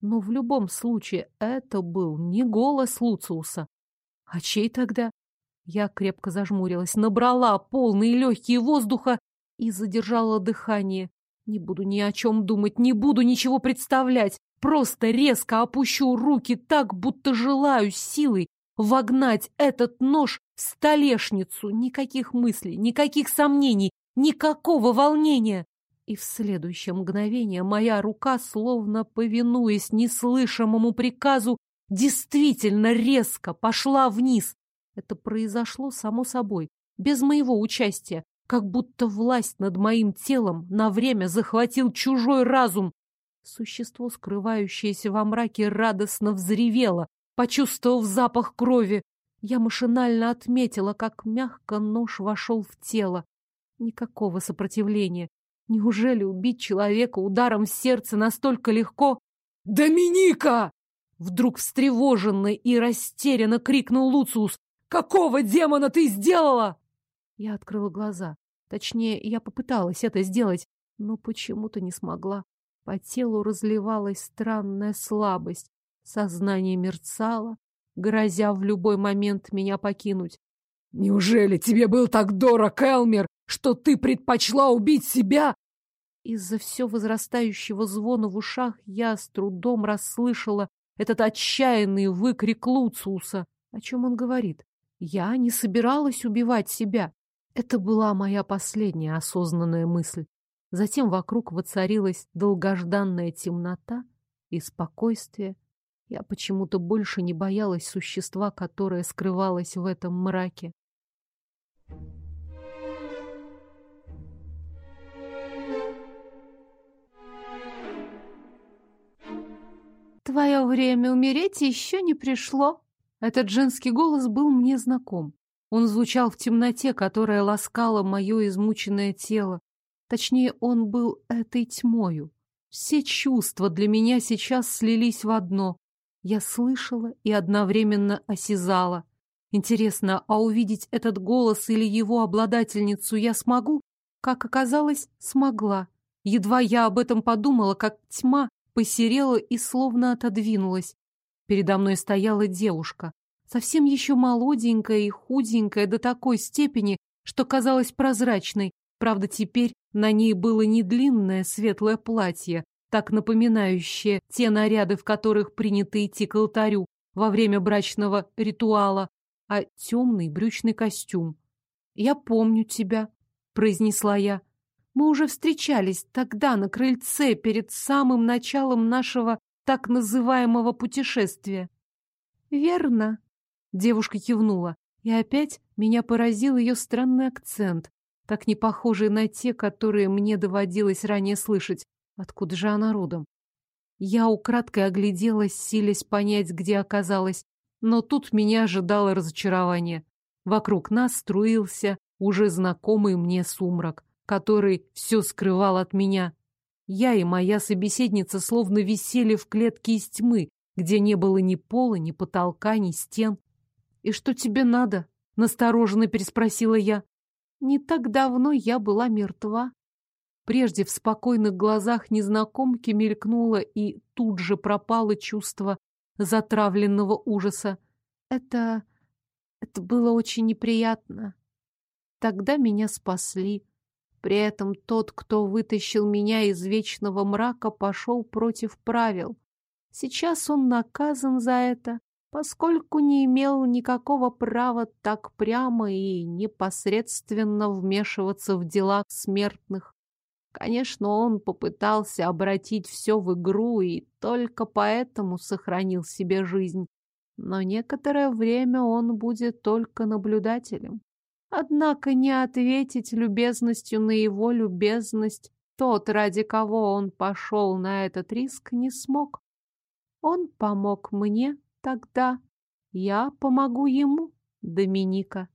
Но в любом случае это был не голос Луциуса. А чей тогда? Я крепко зажмурилась, набрала полные легкие воздуха и задержала дыхание. Не буду ни о чем думать, не буду ничего представлять. Просто резко опущу руки так, будто желаю силой вогнать этот нож в столешницу. Никаких мыслей, никаких сомнений, никакого волнения. И в следующее мгновение моя рука, словно повинуясь неслышимому приказу, действительно резко пошла вниз. Это произошло само собой, без моего участия, как будто власть над моим телом на время захватил чужой разум. Существо, скрывающееся во мраке, радостно взревело, почувствовав запах крови. Я машинально отметила, как мягко нож вошел в тело. Никакого сопротивления, Неужели убить человека ударом в сердце настолько легко? «Доминика!» Вдруг встревоженно и растерянно крикнул Луциус. «Какого демона ты сделала?» Я открыла глаза. Точнее, я попыталась это сделать, но почему-то не смогла. По телу разливалась странная слабость. Сознание мерцало, грозя в любой момент меня покинуть. «Неужели тебе был так дорог, Элмер, что ты предпочла убить себя?» Из-за все возрастающего звона в ушах я с трудом расслышала этот отчаянный выкрик Луциуса. О чем он говорит? Я не собиралась убивать себя. Это была моя последняя осознанная мысль. Затем вокруг воцарилась долгожданная темнота и спокойствие. Я почему-то больше не боялась существа, которое скрывалось в этом мраке. Твое время умереть еще не пришло. Этот женский голос был мне знаком. Он звучал в темноте, которая ласкала мое измученное тело. Точнее, он был этой тьмою. Все чувства для меня сейчас слились в одно. Я слышала и одновременно осязала. Интересно, а увидеть этот голос или его обладательницу я смогу? Как оказалось, смогла. Едва я об этом подумала, как тьма посерела и словно отодвинулась. Передо мной стояла девушка, совсем еще молоденькая и худенькая до такой степени, что казалась прозрачной. Правда, теперь на ней было не длинное светлое платье, так напоминающее те наряды, в которых принято идти к алтарю во время брачного ритуала, а темный брючный костюм. «Я помню тебя», — произнесла я. «Мы уже встречались тогда на крыльце перед самым началом нашего так называемого путешествия». «Верно», — девушка кивнула, и опять меня поразил ее странный акцент, так не похожий на те, которые мне доводилось ранее слышать. Откуда же она родом? Я украдкой огляделась, силясь понять, где оказалась, но тут меня ожидало разочарование. Вокруг нас струился уже знакомый мне сумрак, который все скрывал от меня. Я и моя собеседница словно висели в клетке из тьмы, где не было ни пола, ни потолка, ни стен. «И что тебе надо?» — настороженно переспросила я. «Не так давно я была мертва». Прежде в спокойных глазах незнакомки мелькнуло и тут же пропало чувство затравленного ужаса. Это... это было очень неприятно. Тогда меня спасли. При этом тот, кто вытащил меня из вечного мрака, пошел против правил. Сейчас он наказан за это, поскольку не имел никакого права так прямо и непосредственно вмешиваться в дела смертных. Конечно, он попытался обратить все в игру и только поэтому сохранил себе жизнь. Но некоторое время он будет только наблюдателем. Однако не ответить любезностью на его любезность тот, ради кого он пошел на этот риск, не смог. Он помог мне тогда. Я помогу ему, Доминика.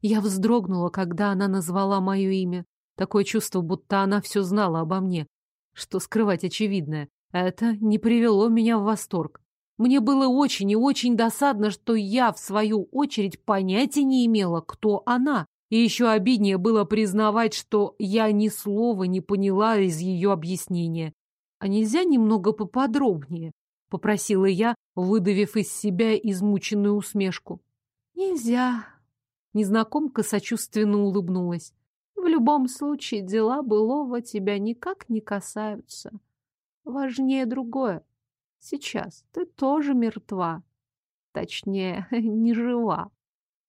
Я вздрогнула, когда она назвала мое имя. Такое чувство, будто она все знала обо мне. Что скрывать очевидное. Это не привело меня в восторг. Мне было очень и очень досадно, что я, в свою очередь, понятия не имела, кто она. И еще обиднее было признавать, что я ни слова не поняла из ее объяснения. А нельзя немного поподробнее? Попросила я, выдавив из себя измученную усмешку. Нельзя. Незнакомка сочувственно улыбнулась. Любом случае дела былого тебя никак не касаются. Важнее другое. Сейчас ты тоже мертва. Точнее, не жива.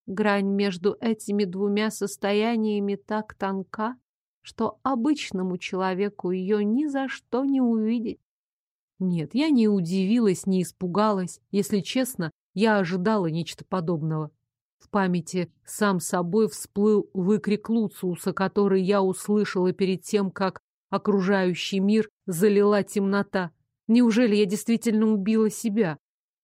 Грань между этими двумя состояниями так тонка, что обычному человеку ее ни за что не увидеть. Нет, я не удивилась, не испугалась. Если честно, я ожидала нечто подобного. В памяти сам собой всплыл выкрик Луциуса, который я услышала перед тем, как окружающий мир залила темнота. Неужели я действительно убила себя?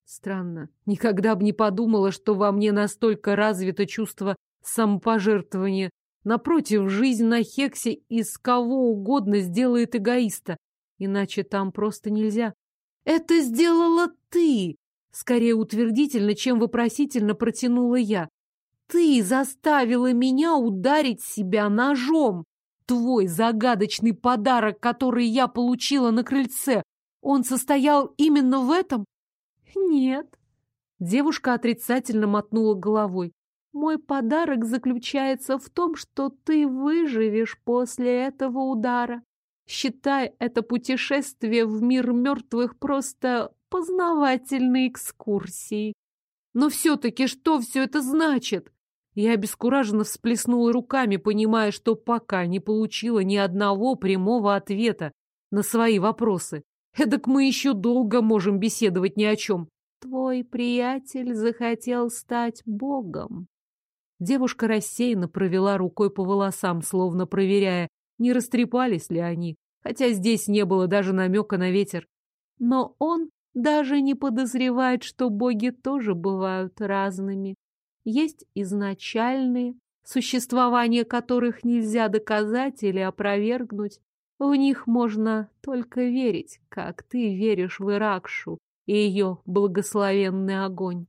Странно. Никогда бы не подумала, что во мне настолько развито чувство самопожертвования. Напротив, жизнь на Хексе из кого угодно сделает эгоиста. Иначе там просто нельзя. «Это сделала ты!» Скорее утвердительно, чем вопросительно протянула я. Ты заставила меня ударить себя ножом. Твой загадочный подарок, который я получила на крыльце, он состоял именно в этом? Нет. Девушка отрицательно мотнула головой. Мой подарок заключается в том, что ты выживешь после этого удара. Считай это путешествие в мир мертвых просто познавательной экскурсией. Но все-таки что все это значит? Я обескураженно всплеснула руками, понимая, что пока не получила ни одного прямого ответа на свои вопросы. Эдак мы еще долго можем беседовать ни о чем. Твой приятель захотел стать богом. Девушка рассеянно провела рукой по волосам, словно проверяя, не растрепались ли они, хотя здесь не было даже намека на ветер. Но он даже не подозревает, что боги тоже бывают разными. Есть изначальные, существование которых нельзя доказать или опровергнуть. В них можно только верить, как ты веришь в Иракшу и ее благословенный огонь.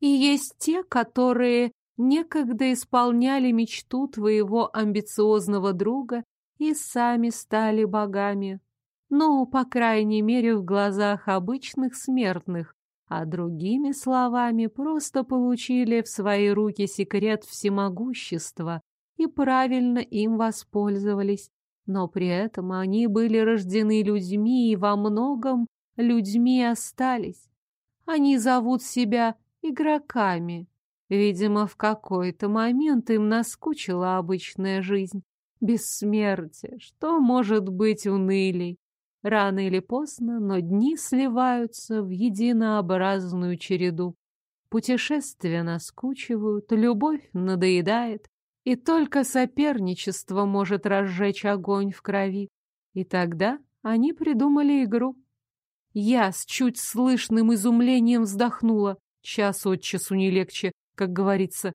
И есть те, которые некогда исполняли мечту твоего амбициозного друга и сами стали богами. Ну, по крайней мере, в глазах обычных смертных. А другими словами, просто получили в свои руки секрет всемогущества и правильно им воспользовались. Но при этом они были рождены людьми и во многом людьми остались. Они зовут себя игроками. Видимо, в какой-то момент им наскучила обычная жизнь. Бессмертие, что может быть унылей? Рано или поздно, но дни сливаются в единообразную череду. Путешествия наскучивают, любовь надоедает, и только соперничество может разжечь огонь в крови. И тогда они придумали игру. Я с чуть слышным изумлением вздохнула. Час от часу не легче, как говорится.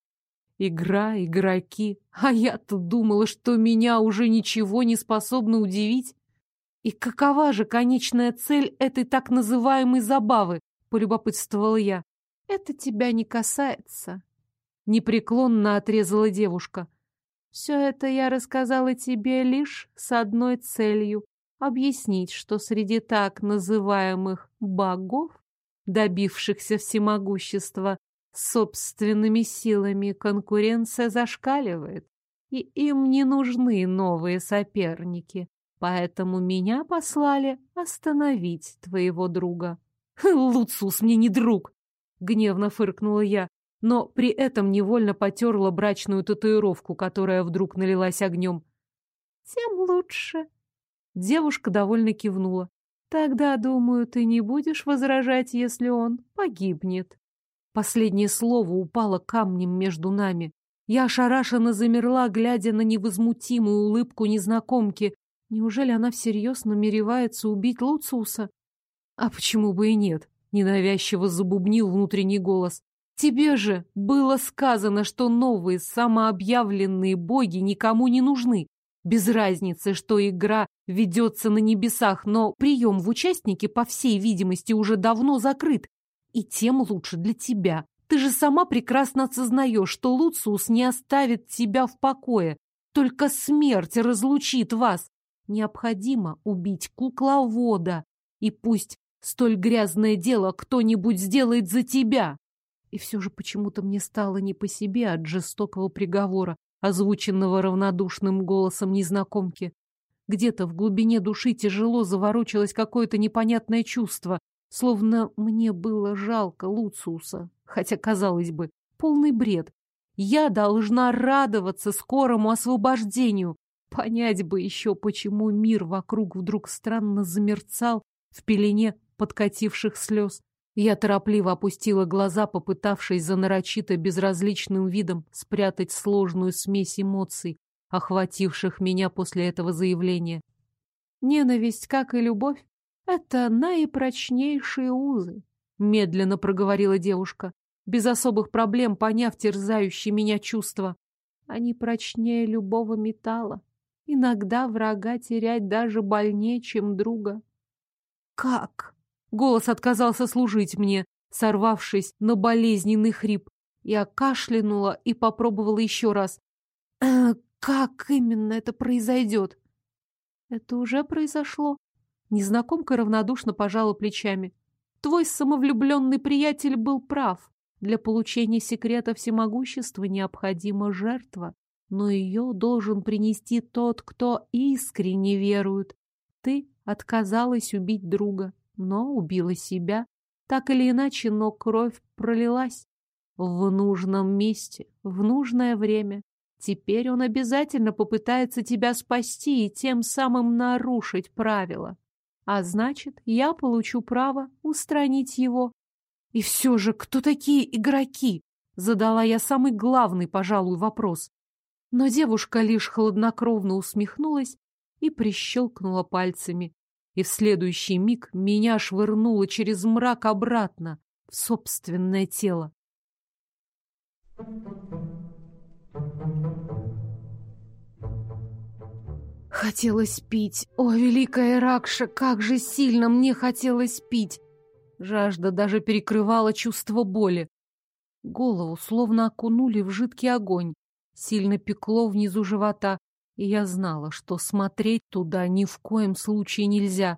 Игра, игроки. А я-то думала, что меня уже ничего не способно удивить. И какова же конечная цель этой так называемой забавы? Полюбопытствовала я. Это тебя не касается. Непреклонно отрезала девушка. Все это я рассказала тебе лишь с одной целью — объяснить, что среди так называемых «богов», добившихся всемогущества, собственными силами конкуренция зашкаливает, и им не нужны новые соперники. Поэтому меня послали остановить твоего друга. Луцус мне не друг, гневно фыркнула я, но при этом невольно потерла брачную татуировку, которая вдруг налилась огнем. Тем лучше. Девушка довольно кивнула. Тогда, думаю, ты не будешь возражать, если он погибнет. Последнее слово упало камнем между нами. Я ошарашенно замерла, глядя на невозмутимую улыбку незнакомки, Неужели она всерьез намеревается убить Луциуса? А почему бы и нет? Ненавязчиво забубнил внутренний голос. Тебе же было сказано, что новые самообъявленные боги никому не нужны. Без разницы, что игра ведется на небесах, но прием в участники, по всей видимости, уже давно закрыт. И тем лучше для тебя. Ты же сама прекрасно осознаешь, что Луциус не оставит тебя в покое. Только смерть разлучит вас. Необходимо убить кукловода, и пусть столь грязное дело кто-нибудь сделает за тебя. И все же почему-то мне стало не по себе от жестокого приговора, озвученного равнодушным голосом незнакомки. Где-то в глубине души тяжело заворочилось какое-то непонятное чувство, словно мне было жалко Луциуса, хотя, казалось бы, полный бред. Я должна радоваться скорому освобождению, Понять бы еще, почему мир вокруг вдруг странно замерцал в пелене подкативших слез. Я торопливо опустила глаза, попытавшись за нарочито безразличным видом спрятать сложную смесь эмоций, охвативших меня после этого заявления. Ненависть, как и любовь, это наипрочнейшие узы, медленно проговорила девушка, без особых проблем поняв терзающие меня чувства. Они прочнее любого металла. Иногда врага терять даже больнее, чем друга. Как? Голос отказался служить мне, сорвавшись на болезненный хрип. Я кашлянула и попробовала еще раз. «Э, как именно это произойдет? Это уже произошло. Незнакомка равнодушно пожала плечами. Твой самовлюбленный приятель был прав. Для получения секрета всемогущества необходима жертва но ее должен принести тот, кто искренне верует. Ты отказалась убить друга, но убила себя. Так или иначе, но кровь пролилась. В нужном месте, в нужное время. Теперь он обязательно попытается тебя спасти и тем самым нарушить правила. А значит, я получу право устранить его. И все же, кто такие игроки? Задала я самый главный, пожалуй, вопрос. Но девушка лишь хладнокровно усмехнулась и прищелкнула пальцами. И в следующий миг меня швырнуло через мрак обратно в собственное тело. Хотелось пить. О, великая Ракша, как же сильно мне хотелось пить! Жажда даже перекрывала чувство боли. Голову словно окунули в жидкий огонь. Сильно пекло внизу живота. И я знала, что смотреть туда ни в коем случае нельзя.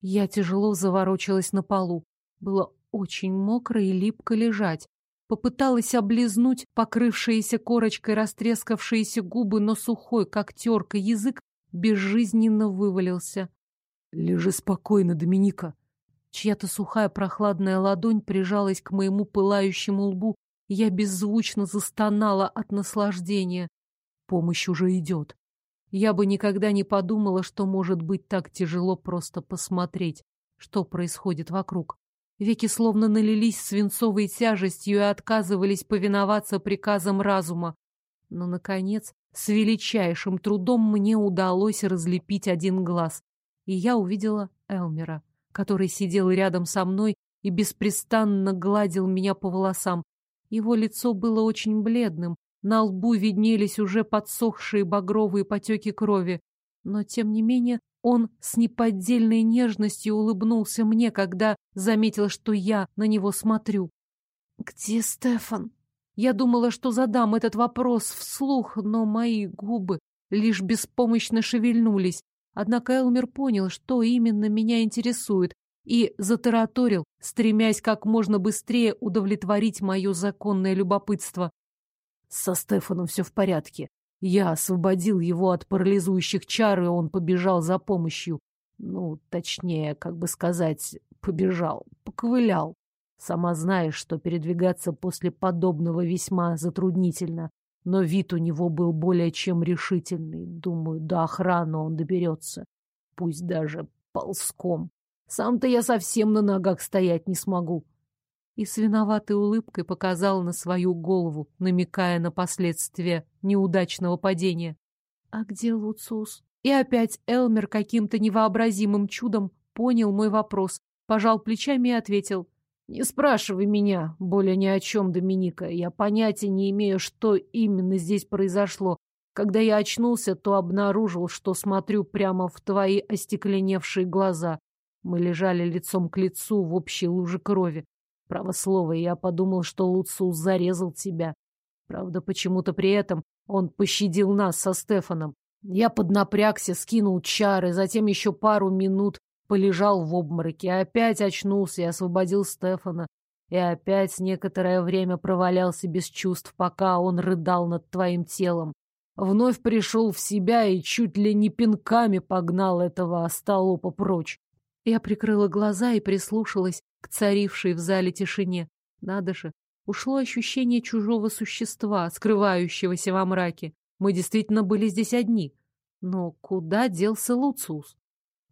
Я тяжело заворочилась на полу. Было очень мокро и липко лежать. Попыталась облизнуть покрывшиеся корочкой растрескавшиеся губы, но сухой, как терка, язык безжизненно вывалился. «Лежи спокойно, Доминика!» Чья-то сухая прохладная ладонь прижалась к моему пылающему лбу, я беззвучно застонала от наслаждения. Помощь уже идет. Я бы никогда не подумала, что может быть так тяжело просто посмотреть, что происходит вокруг. Веки словно налились свинцовой тяжестью и отказывались повиноваться приказам разума. Но, наконец, с величайшим трудом мне удалось разлепить один глаз. И я увидела Элмера, который сидел рядом со мной и беспрестанно гладил меня по волосам. Его лицо было очень бледным, на лбу виднелись уже подсохшие багровые потеки крови. Но, тем не менее, он с неподдельной нежностью улыбнулся мне, когда заметил, что я на него смотрю. «Где Стефан?» Я думала, что задам этот вопрос вслух, но мои губы лишь беспомощно шевельнулись. Однако Элмер понял, что именно меня интересует, и затараторил, стремясь как можно быстрее удовлетворить мое законное любопытство. Со Стефаном все в порядке. Я освободил его от парализующих чар, и он побежал за помощью. Ну, точнее, как бы сказать, побежал, поковылял. Сама знаешь, что передвигаться после подобного весьма затруднительно. Но вид у него был более чем решительный. Думаю, до охраны он доберется. Пусть даже ползком. Сам-то я совсем на ногах стоять не смогу и с виноватой улыбкой показал на свою голову, намекая на последствия неудачного падения. «А где Луцус?» И опять Элмер каким-то невообразимым чудом понял мой вопрос, пожал плечами и ответил. «Не спрашивай меня более ни о чем, Доминика. Я понятия не имею, что именно здесь произошло. Когда я очнулся, то обнаружил, что смотрю прямо в твои остекленевшие глаза. Мы лежали лицом к лицу в общей луже крови. Право слово, я подумал, что Луцус зарезал тебя. Правда, почему-то при этом он пощадил нас со Стефаном. Я поднапрягся, скинул чары, затем еще пару минут полежал в обмороке, опять очнулся и освободил Стефана. И опять некоторое время провалялся без чувств, пока он рыдал над твоим телом. Вновь пришел в себя и чуть ли не пинками погнал этого остолопа прочь. Я прикрыла глаза и прислушалась к царившей в зале тишине. Надо же, ушло ощущение чужого существа, скрывающегося во мраке. Мы действительно были здесь одни. Но куда делся Луциус?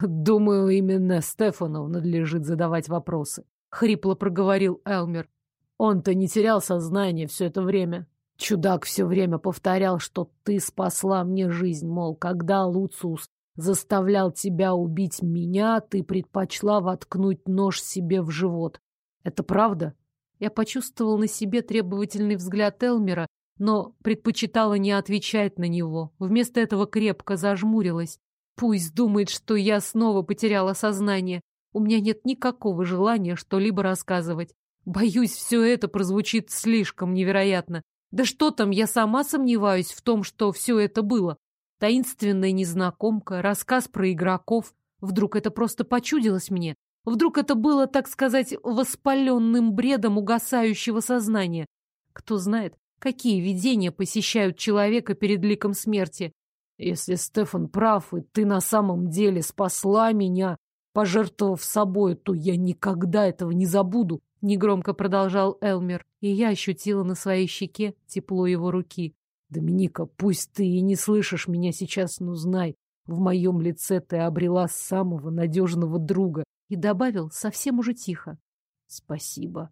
Думаю, именно Стефану надлежит задавать вопросы. Хрипло проговорил Элмер. Он-то не терял сознание все это время. Чудак все время повторял, что ты спасла мне жизнь, мол, когда Луциус заставлял тебя убить меня, ты предпочла воткнуть нож себе в живот. Это правда? Я почувствовал на себе требовательный взгляд Элмера, но предпочитала не отвечать на него. Вместо этого крепко зажмурилась. Пусть думает, что я снова потеряла сознание. У меня нет никакого желания что-либо рассказывать. Боюсь, все это прозвучит слишком невероятно. Да что там, я сама сомневаюсь в том, что все это было. Таинственная незнакомка, рассказ про игроков. Вдруг это просто почудилось мне? Вдруг это было, так сказать, воспаленным бредом угасающего сознания? Кто знает, какие видения посещают человека перед ликом смерти? Если Стефан прав, и ты на самом деле спасла меня, пожертвовав собой, то я никогда этого не забуду, — негромко продолжал Элмер, и я ощутила на своей щеке тепло его руки. Доминика, пусть ты и не слышишь меня сейчас, но знай, в моем лице ты обрела самого надежного друга. И добавил совсем уже тихо. Спасибо.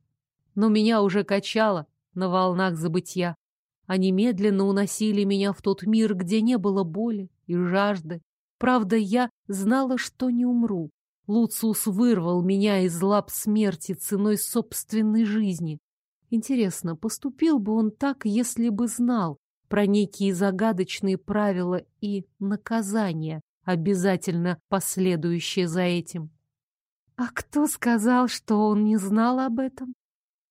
Но меня уже качало на волнах забытья. Они медленно уносили меня в тот мир, где не было боли и жажды. Правда, я знала, что не умру. Луциус вырвал меня из лап смерти ценой собственной жизни. Интересно, поступил бы он так, если бы знал, про некие загадочные правила и наказания, обязательно последующие за этим. А кто сказал, что он не знал об этом?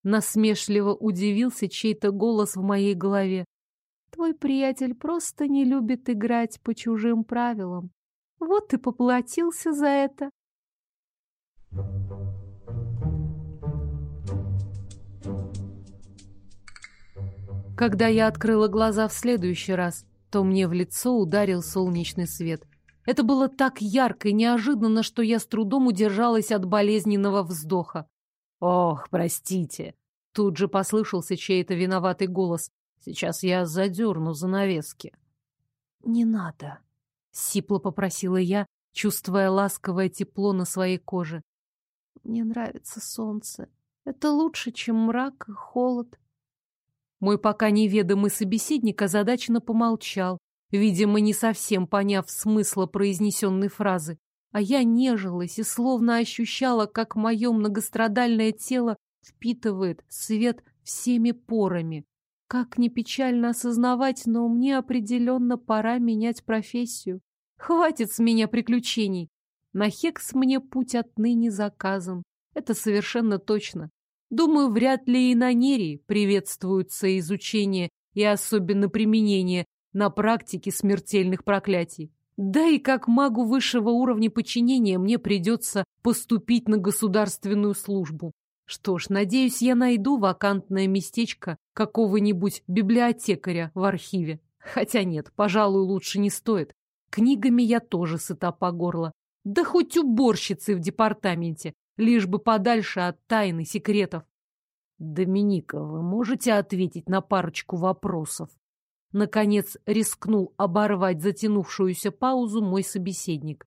Насмешливо удивился чей-то голос в моей голове. Твой приятель просто не любит играть по чужим правилам. Вот и поплатился за это. Когда я открыла глаза в следующий раз, то мне в лицо ударил солнечный свет. Это было так ярко и неожиданно, что я с трудом удержалась от болезненного вздоха. «Ох, простите!» Тут же послышался чей-то виноватый голос. «Сейчас я задерну занавески». «Не надо», — сипло попросила я, чувствуя ласковое тепло на своей коже. «Мне нравится солнце. Это лучше, чем мрак и холод». Мой пока неведомый собеседник озадаченно помолчал, видимо, не совсем поняв смысла произнесенной фразы. А я нежилась и словно ощущала, как мое многострадальное тело впитывает свет всеми порами. Как не печально осознавать, но мне определенно пора менять профессию. Хватит с меня приключений. На Хекс мне путь отныне заказан. Это совершенно точно. Думаю, вряд ли и на Нерии приветствуются изучение и особенно применение на практике смертельных проклятий. Да и как магу высшего уровня подчинения мне придется поступить на государственную службу. Что ж, надеюсь, я найду вакантное местечко какого-нибудь библиотекаря в архиве. Хотя нет, пожалуй, лучше не стоит. Книгами я тоже сыта по горло. Да хоть уборщицы в департаменте лишь бы подальше от тайны секретов. Доминика, вы можете ответить на парочку вопросов? Наконец рискнул оборвать затянувшуюся паузу мой собеседник.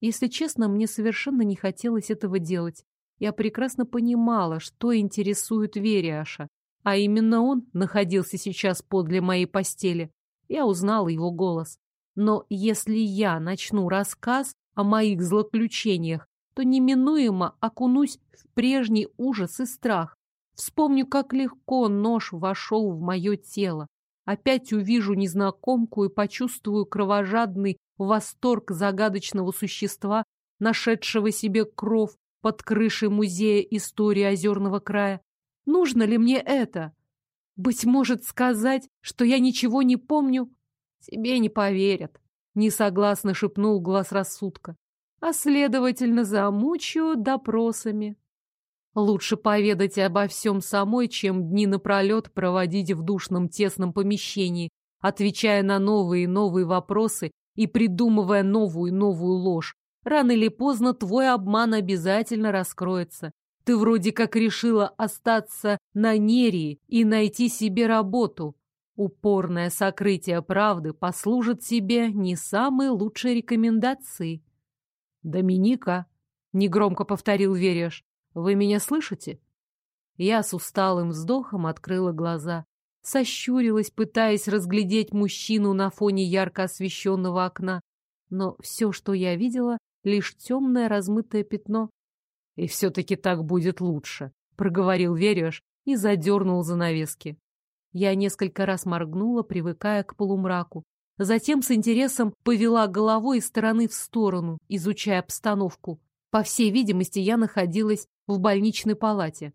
Если честно, мне совершенно не хотелось этого делать. Я прекрасно понимала, что интересует Вериаша, а именно он находился сейчас подле моей постели. Я узнала его голос. Но если я начну рассказ о моих злоключениях, то неминуемо окунусь в прежний ужас и страх. Вспомню, как легко нож вошел в мое тело. Опять увижу незнакомку и почувствую кровожадный восторг загадочного существа, нашедшего себе кров под крышей музея истории Озерного края. Нужно ли мне это? Быть может, сказать, что я ничего не помню? Тебе не поверят. Несогласно шепнул глаз рассудка а, следовательно, замучаю допросами. Лучше поведать обо всем самой, чем дни напролет проводить в душном тесном помещении, отвечая на новые и новые вопросы и придумывая новую и новую ложь. Рано или поздно твой обман обязательно раскроется. Ты вроде как решила остаться на Нерии и найти себе работу. Упорное сокрытие правды послужит тебе не самой лучшей рекомендацией. «Доминика!» — негромко повторил Вереш. «Вы меня слышите?» Я с усталым вздохом открыла глаза. Сощурилась, пытаясь разглядеть мужчину на фоне ярко освещенного окна. Но все, что я видела, лишь темное размытое пятно. «И все-таки так будет лучше», — проговорил Вереш и задернул занавески. Я несколько раз моргнула, привыкая к полумраку. Затем с интересом повела головой из стороны в сторону, изучая обстановку. По всей видимости, я находилась в больничной палате.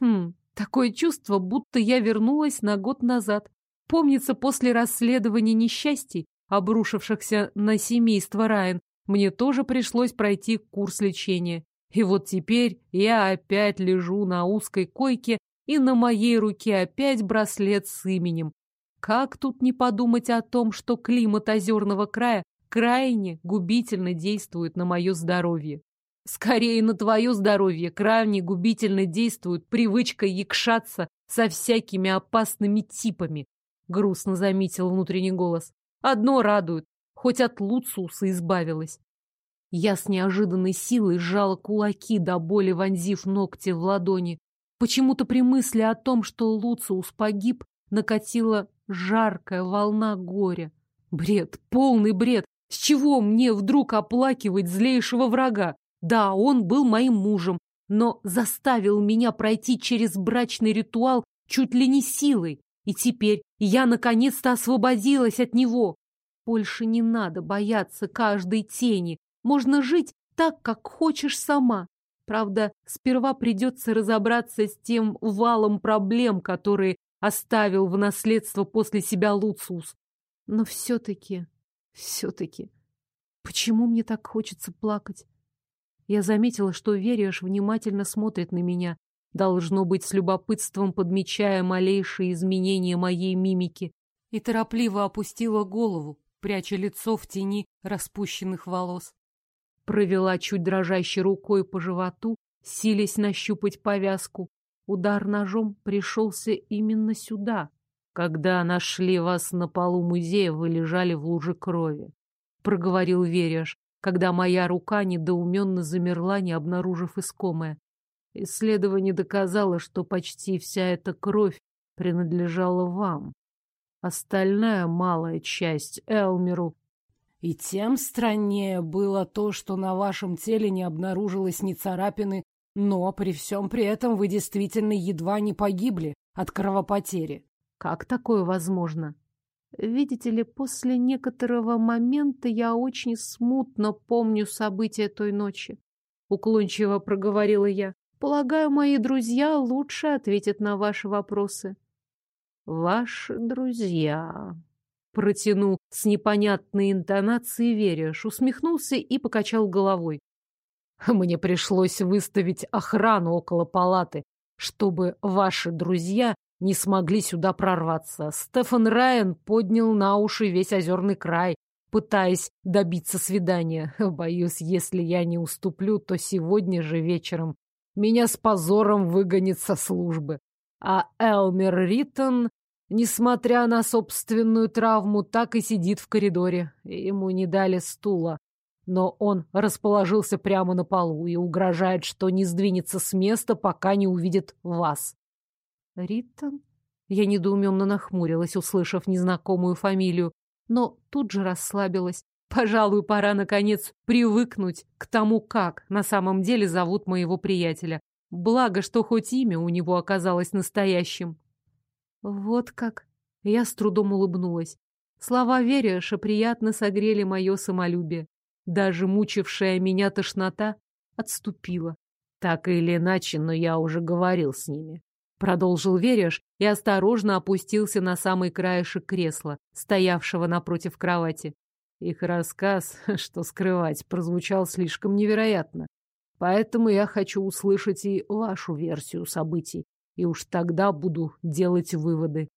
Хм, такое чувство, будто я вернулась на год назад. Помнится, после расследования несчастий, обрушившихся на семейство Райан, мне тоже пришлось пройти курс лечения. И вот теперь я опять лежу на узкой койке, и на моей руке опять браслет с именем, как тут не подумать о том, что климат озерного края крайне губительно действует на мое здоровье? Скорее на твое здоровье крайне губительно действует привычка якшаться со всякими опасными типами, грустно заметил внутренний голос. Одно радует, хоть от Луцуса избавилась. Я с неожиданной силой сжала кулаки, до боли вонзив ногти в ладони. Почему-то при мысли о том, что Луциус погиб, накатила жаркая волна горя. Бред, полный бред. С чего мне вдруг оплакивать злейшего врага? Да, он был моим мужем, но заставил меня пройти через брачный ритуал чуть ли не силой. И теперь я наконец-то освободилась от него. Больше не надо бояться каждой тени. Можно жить так, как хочешь сама. Правда, сперва придется разобраться с тем валом проблем, которые оставил в наследство после себя Луциус. Но все-таки, все-таки, почему мне так хочется плакать? Я заметила, что Вериаш внимательно смотрит на меня, должно быть, с любопытством подмечая малейшие изменения моей мимики, и торопливо опустила голову, пряча лицо в тени распущенных волос. Провела чуть дрожащей рукой по животу, силясь нащупать повязку. Удар ножом пришелся именно сюда. Когда нашли вас на полу музея, вы лежали в луже крови. Проговорил Веряш, когда моя рука недоуменно замерла, не обнаружив искомое. Исследование доказало, что почти вся эта кровь принадлежала вам. Остальная малая часть Элмеру. И тем страннее было то, что на вашем теле не обнаружилось ни царапины, но при всем при этом вы действительно едва не погибли от кровопотери. Как такое возможно? Видите ли, после некоторого момента я очень смутно помню события той ночи. Уклончиво проговорила я. Полагаю, мои друзья лучше ответят на ваши вопросы. Ваши друзья. Протянул с непонятной интонацией Вереш, усмехнулся и покачал головой. Мне пришлось выставить охрану около палаты, чтобы ваши друзья не смогли сюда прорваться. Стефан Райан поднял на уши весь озерный край, пытаясь добиться свидания. Боюсь, если я не уступлю, то сегодня же вечером меня с позором выгонят со службы. А Элмер Риттон Несмотря на собственную травму, так и сидит в коридоре. Ему не дали стула. Но он расположился прямо на полу и угрожает, что не сдвинется с места, пока не увидит вас. Риттон? Я недоуменно нахмурилась, услышав незнакомую фамилию, но тут же расслабилась. Пожалуй, пора, наконец, привыкнуть к тому, как на самом деле зовут моего приятеля. Благо, что хоть имя у него оказалось настоящим. Вот как. Я с трудом улыбнулась. Слова Вериаша приятно согрели мое самолюбие. Даже мучившая меня тошнота отступила. Так или иначе, но я уже говорил с ними. Продолжил Вериаш и осторожно опустился на самый краешек кресла, стоявшего напротив кровати. Их рассказ, что скрывать, прозвучал слишком невероятно. Поэтому я хочу услышать и вашу версию событий и уж тогда буду делать выводы.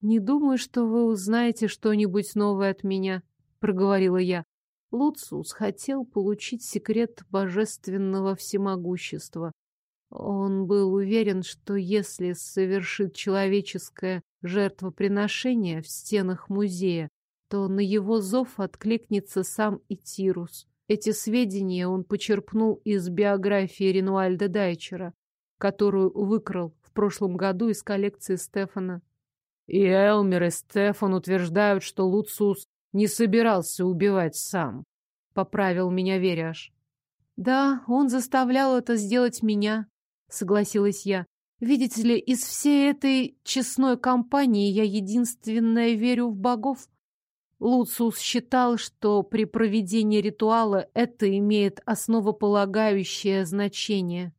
«Не думаю, что вы узнаете что-нибудь новое от меня», — проговорила я. Луциус хотел получить секрет божественного всемогущества. Он был уверен, что если совершит человеческое жертвоприношение в стенах музея, то на его зов откликнется сам Итирус. Эти сведения он почерпнул из биографии Ренуальда Дайчера, которую выкрал прошлом году из коллекции Стефана. И Элмер и Стефан утверждают, что Луцус не собирался убивать сам. Поправил меня Веряш. Да, он заставлял это сделать меня, согласилась я. Видите ли, из всей этой честной компании я единственная верю в богов. Луциус считал, что при проведении ритуала это имеет основополагающее значение.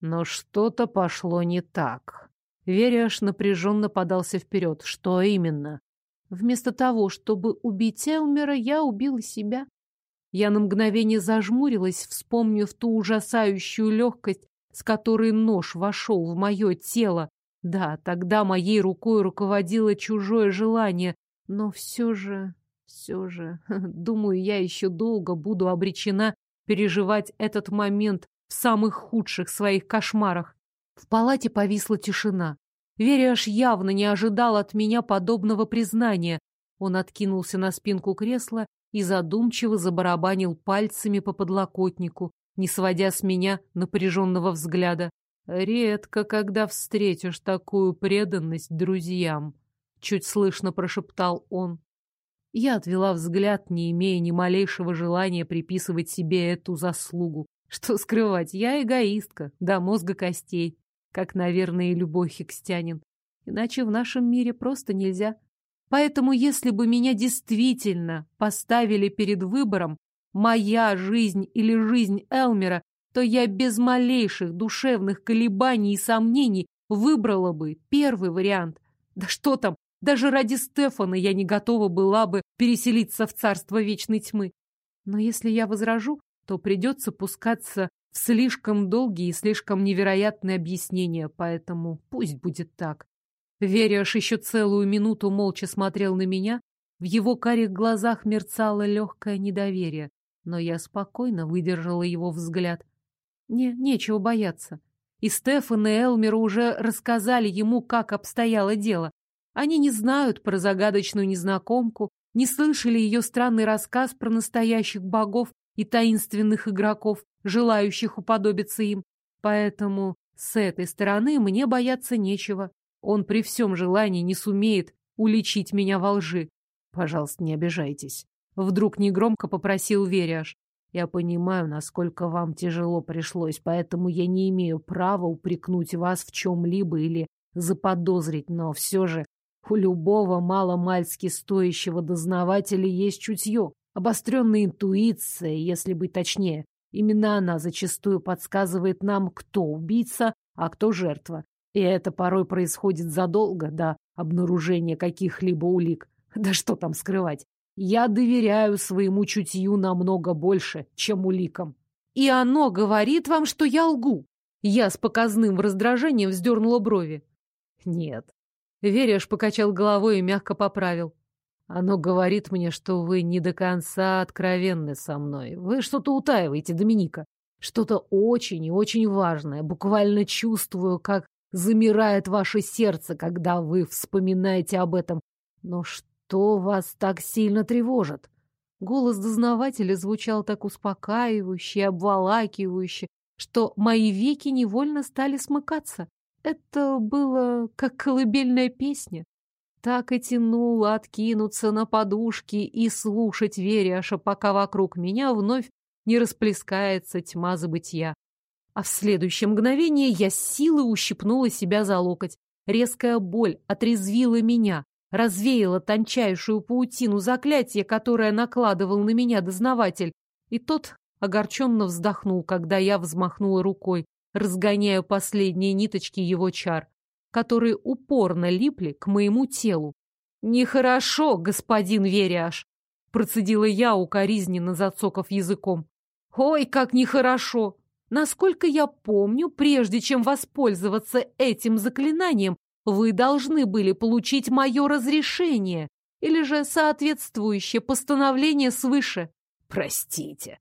Но что-то пошло не так. Вериаш напряженно подался вперед. Что именно? Вместо того, чтобы убить Элмера, я убила себя. Я на мгновение зажмурилась, вспомнив ту ужасающую легкость, с которой нож вошел в мое тело. Да, тогда моей рукой руководило чужое желание, но все же, все же, думаю, я еще долго буду обречена переживать этот момент в самых худших своих кошмарах. В палате повисла тишина. Вериаш явно не ожидал от меня подобного признания. Он откинулся на спинку кресла и задумчиво забарабанил пальцами по подлокотнику, не сводя с меня напряженного взгляда. «Редко, когда встретишь такую преданность друзьям», — чуть слышно прошептал он. Я отвела взгляд, не имея ни малейшего желания приписывать себе эту заслугу. Что скрывать, я эгоистка, до мозга костей, как, наверное, и любой хикстянин. Иначе в нашем мире просто нельзя. Поэтому, если бы меня действительно поставили перед выбором моя жизнь или жизнь Элмера, то я без малейших душевных колебаний и сомнений выбрала бы первый вариант. Да что там, даже ради Стефана я не готова была бы переселиться в царство вечной тьмы. Но если я возражу, то придется пускаться слишком долгие и слишком невероятные объяснения, поэтому пусть будет так. Вериаш еще целую минуту молча смотрел на меня, в его карих глазах мерцало легкое недоверие, но я спокойно выдержала его взгляд. Не, нечего бояться. И Стефан и Элмер уже рассказали ему, как обстояло дело. Они не знают про загадочную незнакомку, не слышали ее странный рассказ про настоящих богов и таинственных игроков, желающих уподобиться им. Поэтому с этой стороны мне бояться нечего. Он при всем желании не сумеет уличить меня во лжи. Пожалуйста, не обижайтесь. Вдруг негромко попросил Вериаш. Я понимаю, насколько вам тяжело пришлось, поэтому я не имею права упрекнуть вас в чем-либо или заподозрить, но все же у любого маломальски стоящего дознавателя есть чутье, обостренная интуиция, если быть точнее. Именно она зачастую подсказывает нам, кто убийца, а кто жертва. И это порой происходит задолго до обнаружения каких-либо улик. Да что там скрывать. Я доверяю своему чутью намного больше, чем уликам. И оно говорит вам, что я лгу. Я с показным раздражением вздернула брови. Нет. Вереш покачал головой и мягко поправил. Оно говорит мне, что вы не до конца откровенны со мной. Вы что-то утаиваете, Доминика. Что-то очень и очень важное. Буквально чувствую, как замирает ваше сердце, когда вы вспоминаете об этом. Но что вас так сильно тревожит? Голос дознавателя звучал так успокаивающе и обволакивающе, что мои веки невольно стали смыкаться. Это было как колыбельная песня. Так и тянуло откинуться на подушки и слушать Вериаша, пока вокруг меня вновь не расплескается тьма забытья. А в следующее мгновение я силой ущипнула себя за локоть. Резкая боль отрезвила меня, развеяла тончайшую паутину заклятия, которое накладывал на меня дознаватель, и тот огорченно вздохнул, когда я взмахнула рукой, разгоняя последние ниточки его чар которые упорно липли к моему телу. «Нехорошо, господин Вериаш!» — процедила я, укоризненно зацокав языком. «Ой, как нехорошо! Насколько я помню, прежде чем воспользоваться этим заклинанием, вы должны были получить мое разрешение или же соответствующее постановление свыше. Простите!»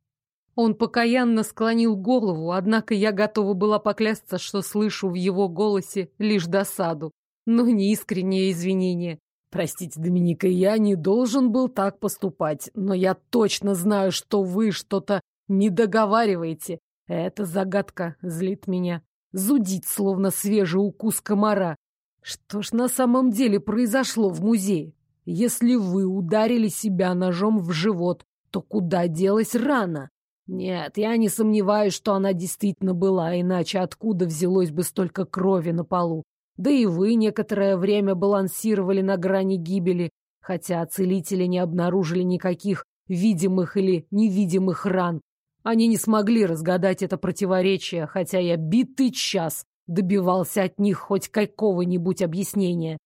Он покаянно склонил голову, однако я готова была поклясться, что слышу в его голосе лишь досаду, но не искреннее извинение. «Простите, Доминика, я не должен был так поступать, но я точно знаю, что вы что-то не договариваете. Эта загадка злит меня. Зудит, словно свежий укус комара. Что ж на самом деле произошло в музее? Если вы ударили себя ножом в живот, то куда делась рана? Нет, я не сомневаюсь, что она действительно была, иначе откуда взялось бы столько крови на полу? Да и вы некоторое время балансировали на грани гибели, хотя целители не обнаружили никаких видимых или невидимых ран. Они не смогли разгадать это противоречие, хотя я битый час добивался от них хоть какого-нибудь объяснения.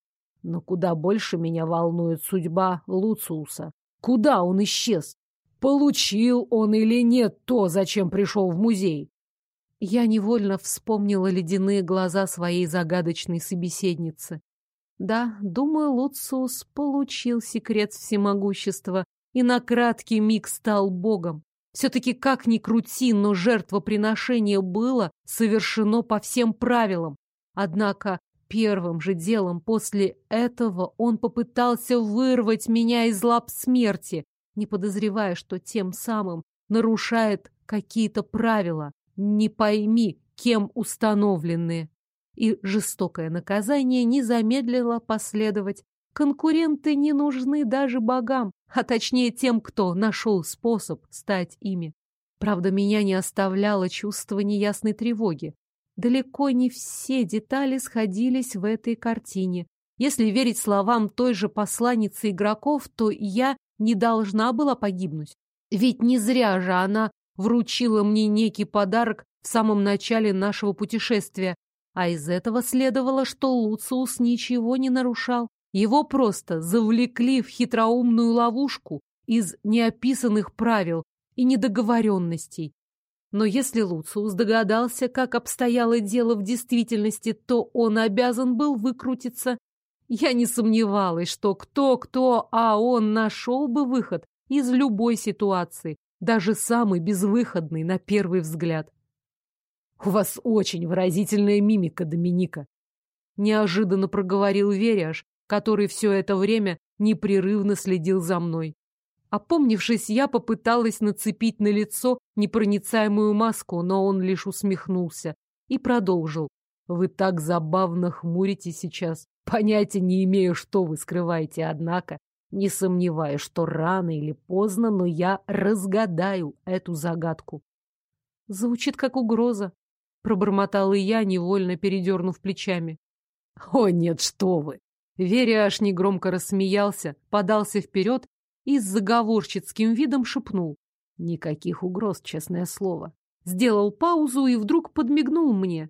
Но куда больше меня волнует судьба Луциуса. Куда он исчез? Получил он или нет то, зачем пришел в музей. Я невольно вспомнила ледяные глаза своей загадочной собеседницы. Да, думаю, Луциус получил секрет всемогущества и на краткий миг стал богом. Все-таки как ни крути, но жертвоприношение было совершено по всем правилам. Однако первым же делом после этого он попытался вырвать меня из лап смерти, не подозревая, что тем самым нарушает какие-то правила, не пойми, кем установленные. И жестокое наказание не замедлило последовать. Конкуренты не нужны даже богам, а точнее тем, кто нашел способ стать ими. Правда, меня не оставляло чувство неясной тревоги. Далеко не все детали сходились в этой картине. Если верить словам той же посланницы игроков, то я не должна была погибнуть. Ведь не зря же она вручила мне некий подарок в самом начале нашего путешествия. А из этого следовало, что Луциус ничего не нарушал. Его просто завлекли в хитроумную ловушку из неописанных правил и недоговоренностей. Но если Луциус догадался, как обстояло дело в действительности, то он обязан был выкрутиться. Я не сомневалась, что кто-кто, а он нашел бы выход из любой ситуации, даже самый безвыходный на первый взгляд. «У вас очень выразительная мимика, Доминика», — неожиданно проговорил Вериаш, который все это время непрерывно следил за мной. Опомнившись, я попыталась нацепить на лицо непроницаемую маску, но он лишь усмехнулся и продолжил. «Вы так забавно хмурите сейчас. Понятия не имею, что вы скрываете, однако не сомневаюсь, что рано или поздно, но я разгадаю эту загадку». Звучит как угроза, пробормотала я, невольно передернув плечами. «О, нет, что вы!» Веря аж негромко рассмеялся, подался вперед и с заговорщицким видом шепнул. Никаких угроз, честное слово. Сделал паузу и вдруг подмигнул мне.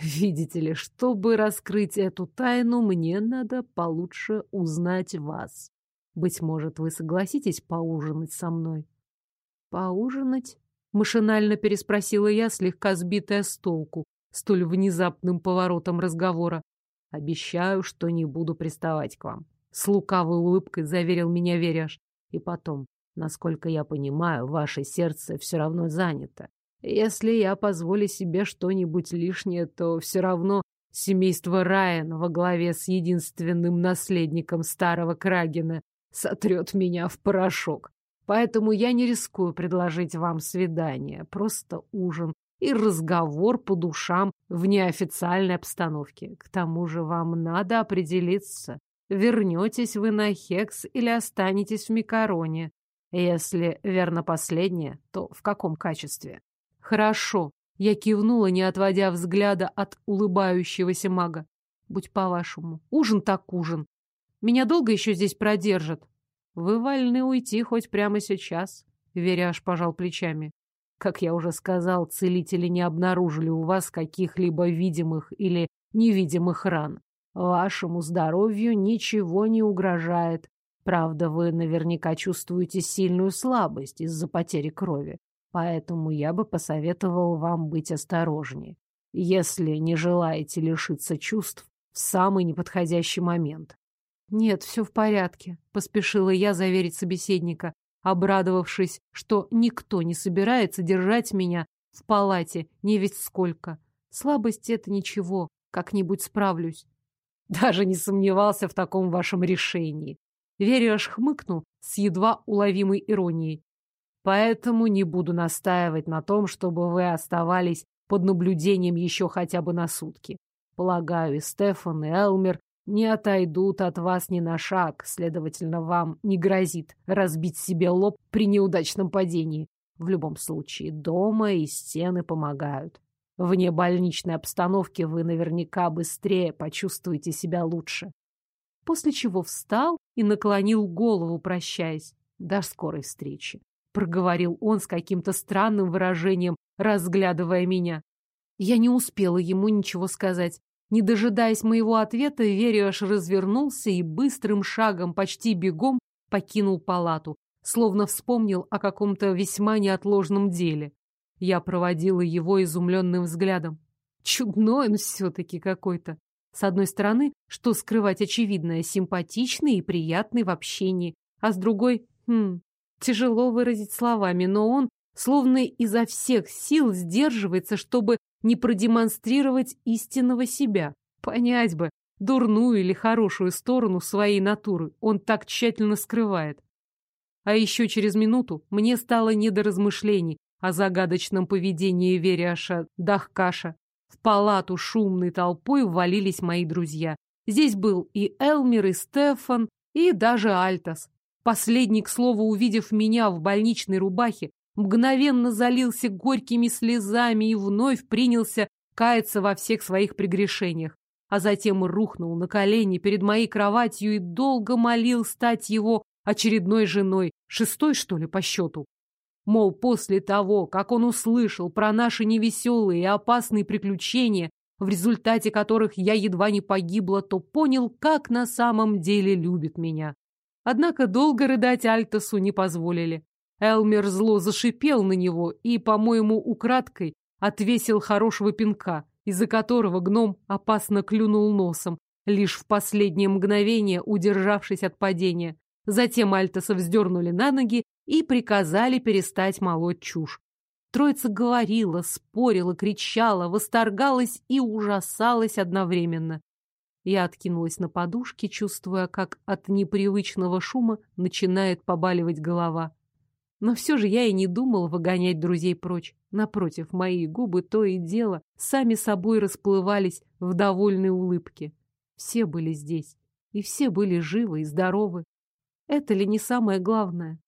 Видите ли, чтобы раскрыть эту тайну, мне надо получше узнать вас. Быть может, вы согласитесь поужинать со мной? Поужинать? Машинально переспросила я, слегка сбитая с толку, столь внезапным поворотом разговора. Обещаю, что не буду приставать к вам. С лукавой улыбкой заверил меня Веряш. И потом, насколько я понимаю, ваше сердце все равно занято. Если я позволю себе что-нибудь лишнее, то все равно семейство Райан во главе с единственным наследником старого Крагена сотрет меня в порошок. Поэтому я не рискую предложить вам свидание, просто ужин и разговор по душам в неофициальной обстановке. К тому же вам надо определиться, вернетесь вы на Хекс или останетесь в Микароне. Если верно последнее, то в каком качестве? Хорошо. Я кивнула, не отводя взгляда от улыбающегося мага. Будь по-вашему. Ужин так ужин. Меня долго еще здесь продержат? Вы вольны уйти хоть прямо сейчас. Веряш пожал плечами. Как я уже сказал, целители не обнаружили у вас каких-либо видимых или невидимых ран. Вашему здоровью ничего не угрожает. Правда, вы наверняка чувствуете сильную слабость из-за потери крови. Поэтому я бы посоветовал вам быть осторожнее, если не желаете лишиться чувств в самый неподходящий момент. Нет, все в порядке, поспешила я заверить собеседника, обрадовавшись, что никто не собирается держать меня в палате не ведь сколько. Слабость — это ничего, как-нибудь справлюсь. Даже не сомневался в таком вашем решении. Вериаш хмыкнул с едва уловимой иронией. Поэтому не буду настаивать на том, чтобы вы оставались под наблюдением еще хотя бы на сутки. Полагаю, и Стефан, и Элмер не отойдут от вас ни на шаг, следовательно, вам не грозит разбить себе лоб при неудачном падении. В любом случае, дома и стены помогают. Вне больничной обстановки вы наверняка быстрее почувствуете себя лучше. После чего встал и наклонил голову, прощаясь. До скорой встречи. Проговорил он с каким-то странным выражением, разглядывая меня. Я не успела ему ничего сказать. Не дожидаясь моего ответа, Вериаш развернулся и быстрым шагом, почти бегом, покинул палату, словно вспомнил о каком-то весьма неотложном деле. Я проводила его изумленным взглядом. Чудной он все-таки какой-то. С одной стороны, что скрывать очевидное, симпатичный и приятный в общении, а с другой, хм, тяжело выразить словами, но он словно изо всех сил сдерживается, чтобы не продемонстрировать истинного себя. Понять бы, дурную или хорошую сторону своей натуры он так тщательно скрывает. А еще через минуту мне стало не до размышлений, о загадочном поведении Вериаша Дахкаша. В палату шумной толпой ввалились мои друзья. Здесь был и Элмер, и Стефан, и даже Альтас. Последний, к слову, увидев меня в больничной рубахе, мгновенно залился горькими слезами и вновь принялся каяться во всех своих прегрешениях, а затем рухнул на колени перед моей кроватью и долго молил стать его очередной женой, шестой, что ли, по счету. Мол, после того, как он услышал про наши невеселые и опасные приключения, в результате которых я едва не погибла, то понял, как на самом деле любит меня. Однако долго рыдать Альтосу не позволили. Элмер зло зашипел на него и, по-моему, украдкой отвесил хорошего пинка, из-за которого гном опасно клюнул носом, лишь в последнее мгновение удержавшись от падения. Затем Альтоса вздернули на ноги и приказали перестать молоть чушь. Троица говорила, спорила, кричала, восторгалась и ужасалась одновременно. Я откинулась на подушке, чувствуя, как от непривычного шума начинает побаливать голова. Но все же я и не думала выгонять друзей прочь. Напротив, мои губы то и дело сами собой расплывались в довольной улыбке. Все были здесь, и все были живы и здоровы. Это ли не самое главное?